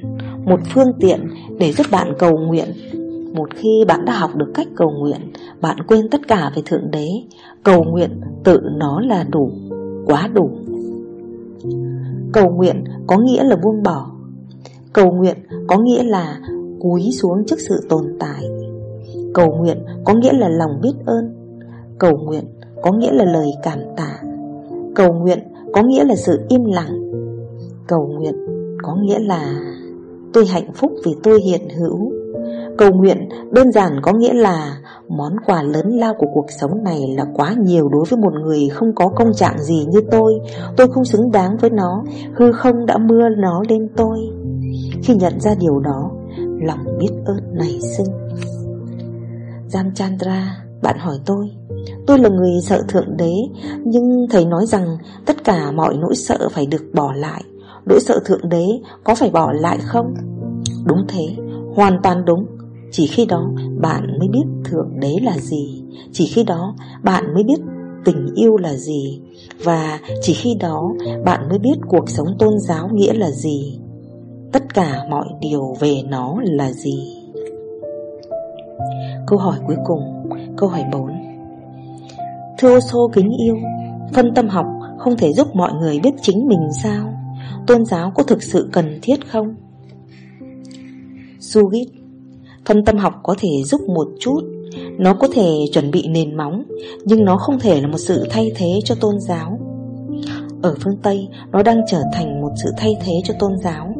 một phương tiện để giúp bạn cầu nguyện. Một khi bạn đã học được cách cầu nguyện, bạn quên tất cả về Thượng Đế, cầu nguyện tự nó là đủ, quá đủ. Cầu nguyện có nghĩa là buông bỏ. Cầu nguyện có nghĩa là cúi xuống trước sự tồn tại. Cầu nguyện có nghĩa là lòng biết ơn. Cầu nguyện có nghĩa là lời cảm tạ. Cầu nguyện có nghĩa là sự im lặng. Cầu nguyện có nghĩa là Tôi hạnh phúc vì tôi hiện hữu. Cầu nguyện đơn giản có nghĩa là Món quà lớn lao của cuộc sống này là quá nhiều đối với một người không có công trạng gì như tôi. Tôi không xứng đáng với nó, Hư không đã mưa nó lên tôi. Khi nhận ra điều đó, Lòng biết ơn nảy sinh. Jamchandra Bạn hỏi tôi Tôi là người sợ Thượng Đế, Nhưng thầy nói rằng Tất cả mọi nỗi sợ phải được bỏ lại. Nỗi sợ Thượng Đế có phải bỏ lại không? Đúng thế, Hoàn toàn đúng. Chỉ khi đó bạn mới biết Thượng Đế là gì. Chỉ khi đó bạn mới biết tình yêu là gì. Và chỉ khi đó bạn mới biết cuộc sống tôn giáo nghĩa là gì. Tất cả mọi điều về nó là gì? Câu hỏi cuối cùng, Câu hỏi 4 Thưa ô sô kính yêu, Phân tâm học không thể giúp mọi người biết chính mình sao? Tôn giáo có thực sự cần thiết không? Sugit Phân tâm học có thể giúp một chút. Nó có thể chuẩn bị nền móng, Nhưng nó không thể là một sự thay thế cho tôn giáo. Ở phương Tây, Nó đang trở thành một sự thay thế cho tôn giáo,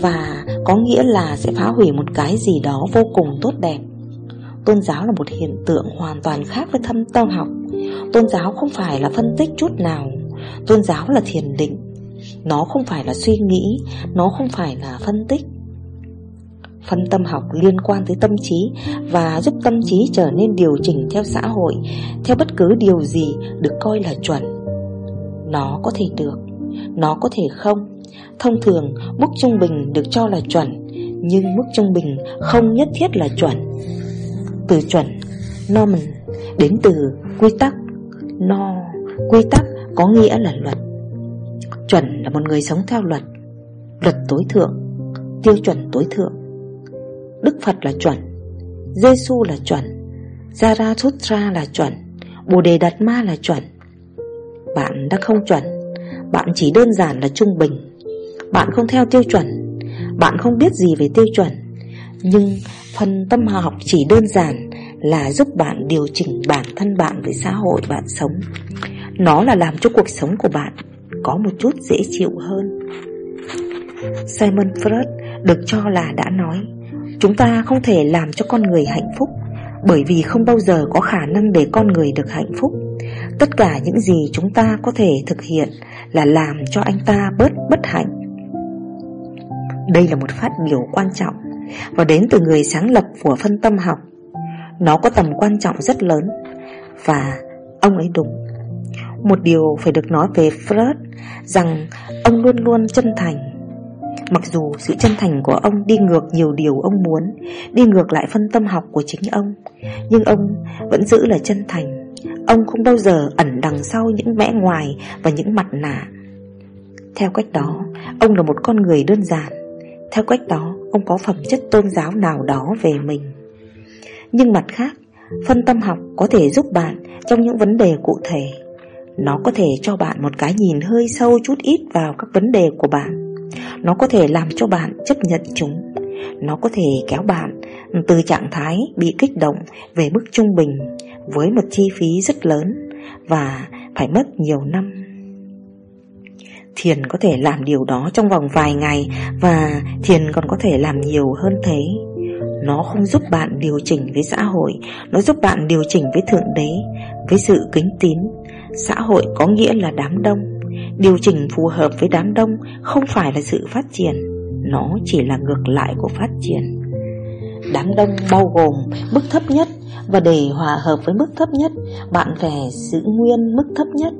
Và có nghĩa là sẽ phá hủy một cái gì đó vô cùng tốt đẹp. Tôn giáo là một hiện tượng hoàn toàn khác với thâm tâm học. Tôn giáo không phải là phân tích chút nào. Tôn giáo là thiền định. Nó không phải là suy nghĩ, Nó không phải là phân tích. Phân tâm học liên quan tới tâm trí Và giúp tâm trí trở nên điều chỉnh theo xã hội, Theo bất cứ điều gì được coi là chuẩn. Nó có thể được, Nó có thể không. Thông thường, mức trung bình được cho là chuẩn, Nhưng mức trung bình không nhất thiết là chuẩn. Từ chuẩn Norman đến từ quy tắc. No, Quy tắc có nghĩa là luật. Chuẩn là một người sống theo luật Luật tối thượng, Tiêu chuẩn tối thượng. Đức Phật là chuẩn Giêsu là chuẩn, Zarathustra là chuẩn Bồ Đề Đạt Ma là chuẩn. Bạn đã không chuẩn, Bạn chỉ đơn giản là trung bình. Bạn không theo tiêu chuẩn, Bạn không biết gì về tiêu chuẩn. Nhưng phần tâm học chỉ đơn giản Là giúp bạn điều chỉnh bản thân bạn với xã hội bạn sống. Nó là làm cho cuộc sống của bạn Có một chút dễ chịu hơn. Simon Freud được cho là đã nói Chúng ta không thể làm cho con người hạnh phúc, Bởi vì không bao giờ có khả năng để con người được hạnh phúc. Tất cả những gì chúng ta có thể thực hiện Là làm cho anh ta bớt bất hạnh. Đây là một phát biểu quan trọng Và đến từ người sáng lập của phân tâm học. Nó có tầm quan trọng rất lớn. Và ông ấy đúng. Một điều phải được nói về Freud Rằng ông luôn luôn chân thành Mặc dù sự chân thành của ông đi ngược nhiều điều ông muốn Đi ngược lại phân tâm học của chính ông Nhưng ông vẫn giữ là chân thành. Ông không bao giờ ẩn đằng sau những vẻ ngoài và những mặt nạ. Theo cách đó, ông là một con người đơn giản. Theo cách đó, ông có phẩm chất tôn giáo nào đó về mình. Nhưng mặt khác, phân tâm học có thể giúp bạn trong những vấn đề cụ thể. Nó có thể cho bạn một cái nhìn hơi sâu chút ít vào các vấn đề của bạn nó có thể làm cho bạn chấp nhận chúng. Nó có thể kéo bạn từ trạng thái bị kích động về mức trung bình Với một chi phí rất lớn Và phải mất nhiều năm. Thiền có thể làm điều đó trong vòng vài ngày Và thiền còn có thể làm nhiều hơn thế. Nó không giúp bạn điều chỉnh với xã hội, Nó giúp bạn điều chỉnh với Thượng Đế, Với sự kính tín. Xã hội có nghĩa là đám đông. Điều chỉnh phù hợp với đám đông không phải là sự phát triển, Nó chỉ là ngược lại của phát triển. Đám đông bao gồm mức thấp nhất Và để hòa hợp với mức thấp nhất, Bạn phải giữ nguyên mức thấp nhất.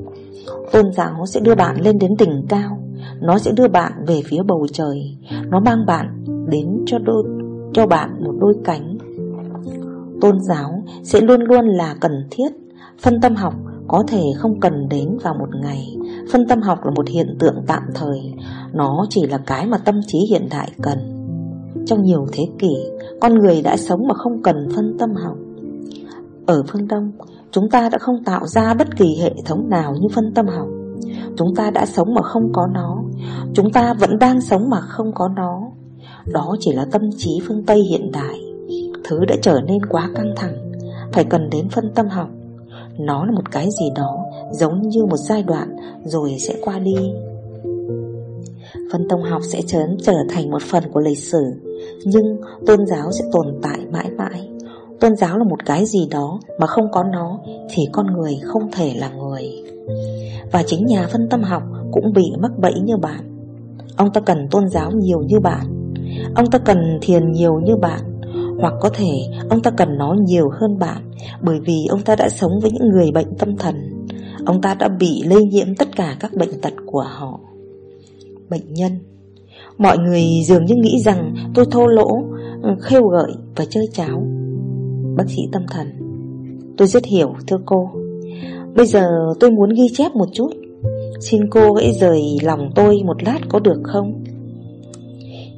Tôn giáo sẽ đưa bạn lên đến đỉnh cao, Nó sẽ đưa bạn về phía bầu trời, Nó mang bạn đến cho đôi, cho bạn một đôi cánh. Tôn giáo sẽ luôn luôn là cần thiết, Phân tâm học có thể không cần đến vào một ngày. Phân tâm học là một hiện tượng tạm thời. Nó chỉ là cái mà tâm trí hiện đại cần. Trong nhiều thế kỷ, Con người đã sống mà không cần phân tâm học. Ở phương Đông, Chúng ta đã không tạo ra bất kỳ hệ thống nào như phân tâm học. Chúng ta đã sống mà không có nó. Chúng ta vẫn đang sống mà không có nó. Đó chỉ là tâm trí phương Tây hiện đại. Thứ đã trở nên quá căng thẳng. Phải cần đến phân tâm học nó là một cái gì đó, Giống như một giai đoạn, Rồi sẽ qua đi. Phân tông học sẽ chớn trở thành một phần của lịch sử, Nhưng tôn giáo sẽ tồn tại mãi mãi. Tôn giáo là một cái gì đó mà không có nó thì con người không thể là người. Và chính nhà phân tâm học cũng bị mắc bẫy như bạn. Ông ta cần tôn giáo nhiều như bạn. Ông ta cần thiền nhiều như bạn. Hoặc có thể ông ta cần nó nhiều hơn bạn Bởi vì ông ta đã sống với những người bệnh tâm thần. Ông ta đã bị lây nhiễm tất cả các bệnh tật của họ. Bệnh nhân. Mọi người dường như nghĩ rằng tôi thô lỗ, ừ, khêu gợi và chơi cháo. Bác sĩ tâm thần. Tôi rất hiểu thưa cô. Bây giờ tôi muốn ghi chép một chút. Xin cô hãy rời lòng tôi một lát có được không?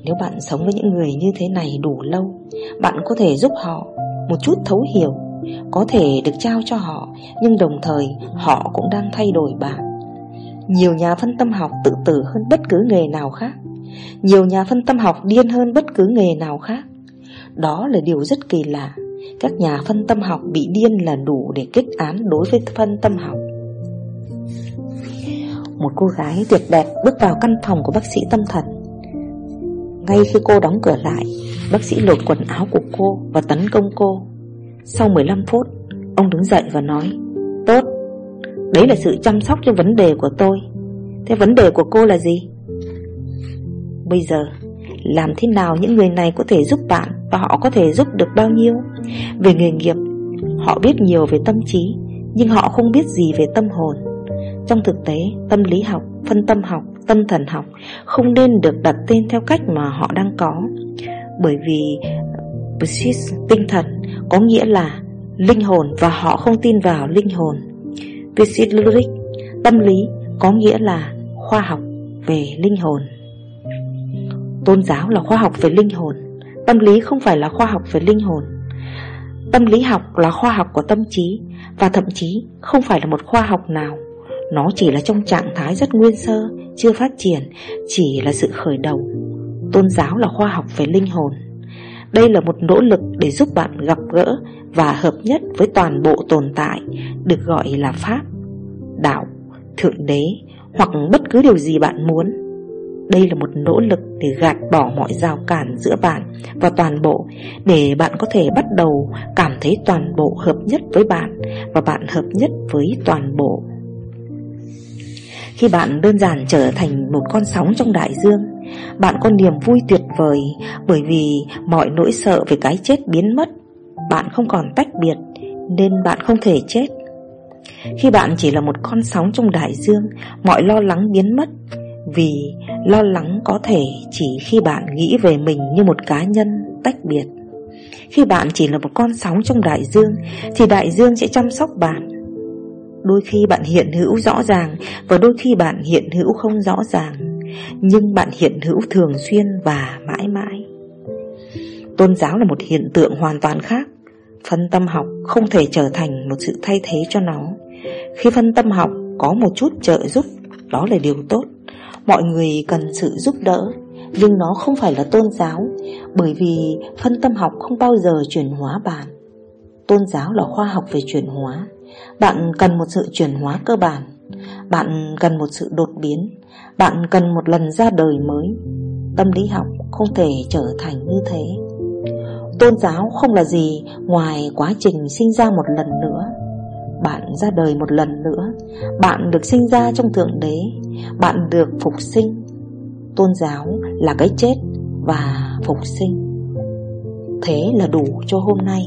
Nếu bạn sống với những người như thế này đủ lâu bạn có thể giúp họ một chút thấu hiểu, Có thể được trao cho họ, Nhưng đồng thời họ cũng đang thay đổi bạn. Nhiều nhà phân tâm học tự tử hơn bất cứ nghề nào khác. Nhiều nhà phân tâm học điên hơn bất cứ nghề nào khác. Đó là điều rất kỳ lạ. Các nhà phân tâm học bị điên là đủ để kết án đối với phân tâm học. Một cô gái tuyệt đẹp bước vào căn phòng của bác sĩ tâm thần. Ngay khi cô đóng cửa lại Bác sĩ lột quần áo của cô Và tấn công cô. Sau 15 phút Ông đứng dậy và nói Tốt Đấy là sự chăm sóc cho vấn đề của tôi. Thế vấn đề của cô là gì? Bây giờ Làm thế nào những người này có thể giúp bạn Và họ có thể giúp được bao nhiêu? Về nghề nghiệp Họ biết nhiều về tâm trí Nhưng họ không biết gì về tâm hồn. Trong thực tế Tâm lý học, phân tâm học tâm thần học không nên được đặt tên theo cách mà họ đang có bởi vì Psis tinh thần, có nghĩa là linh hồn và họ không tin vào linh hồn. Physiologic tâm lý có nghĩa là khoa học về linh hồn. Tôn giáo là khoa học về linh hồn, Tâm lý không phải là khoa học về linh hồn. Tâm lý học là khoa học của tâm trí Và thậm chí không phải là một khoa học nào. Nó chỉ là trong trạng thái rất nguyên sơ, chưa phát triển, Chỉ là sự khởi đầu. Tôn giáo là khoa học về linh hồn. Đây là một nỗ lực để giúp bạn gặp gỡ Và hợp nhất với toàn bộ tồn tại, Được gọi là Pháp, Đạo, Thượng đế Hoặc bất cứ điều gì bạn muốn. Đây là một nỗ lực để gạt bỏ mọi rào cản giữa bạn và toàn bộ, Để bạn có thể bắt đầu cảm thấy toàn bộ hợp nhất với bạn Và bạn hợp nhất với toàn bộ. Khi bạn đơn giản trở thành một con sóng trong đại dương bạn có niềm vui tuyệt vời, Bởi vì mọi nỗi sợ về cái chết biến mất, Bạn không còn tách biệt, Nên bạn không thể chết. Khi bạn chỉ là một con sóng trong đại dương, Mọi lo lắng biến mất, Vì lo lắng có thể chỉ khi bạn nghĩ về mình như một cá nhân tách biệt. Khi bạn chỉ là một con sóng trong đại dương, Thì đại dương sẽ chăm sóc bạn. Đôi khi bạn hiện hữu rõ ràng Và đôi khi bạn hiện hữu không rõ ràng. Nhưng bạn hiện hữu thường xuyên và mãi mãi. Tôn giáo là một hiện tượng hoàn toàn khác. Phân tâm học không thể trở thành một sự thay thế cho nó. Khi phân tâm học có một chút trợ giúp, Đó là điều tốt. Mọi người cần sự giúp đỡ, Nhưng nó không phải là tôn giáo, Bởi vì phân tâm học không bao giờ chuyển hóa bạn. Tôn giáo là khoa học về chuyển hóa. Bạn cần một sự chuyển hóa cơ bản. Bạn cần một sự đột biến. Bạn cần một lần ra đời mới. Tâm lý học không thể trở thành như thế. Tôn giáo không là gì ngoài quá trình sinh ra một lần nữa. Bạn ra đời một lần nữa, Bạn được sinh ra trong Thượng Đế, Bạn được phục sinh. Tôn giáo là cái chết và phục sinh. Thế là đủ cho hôm nay.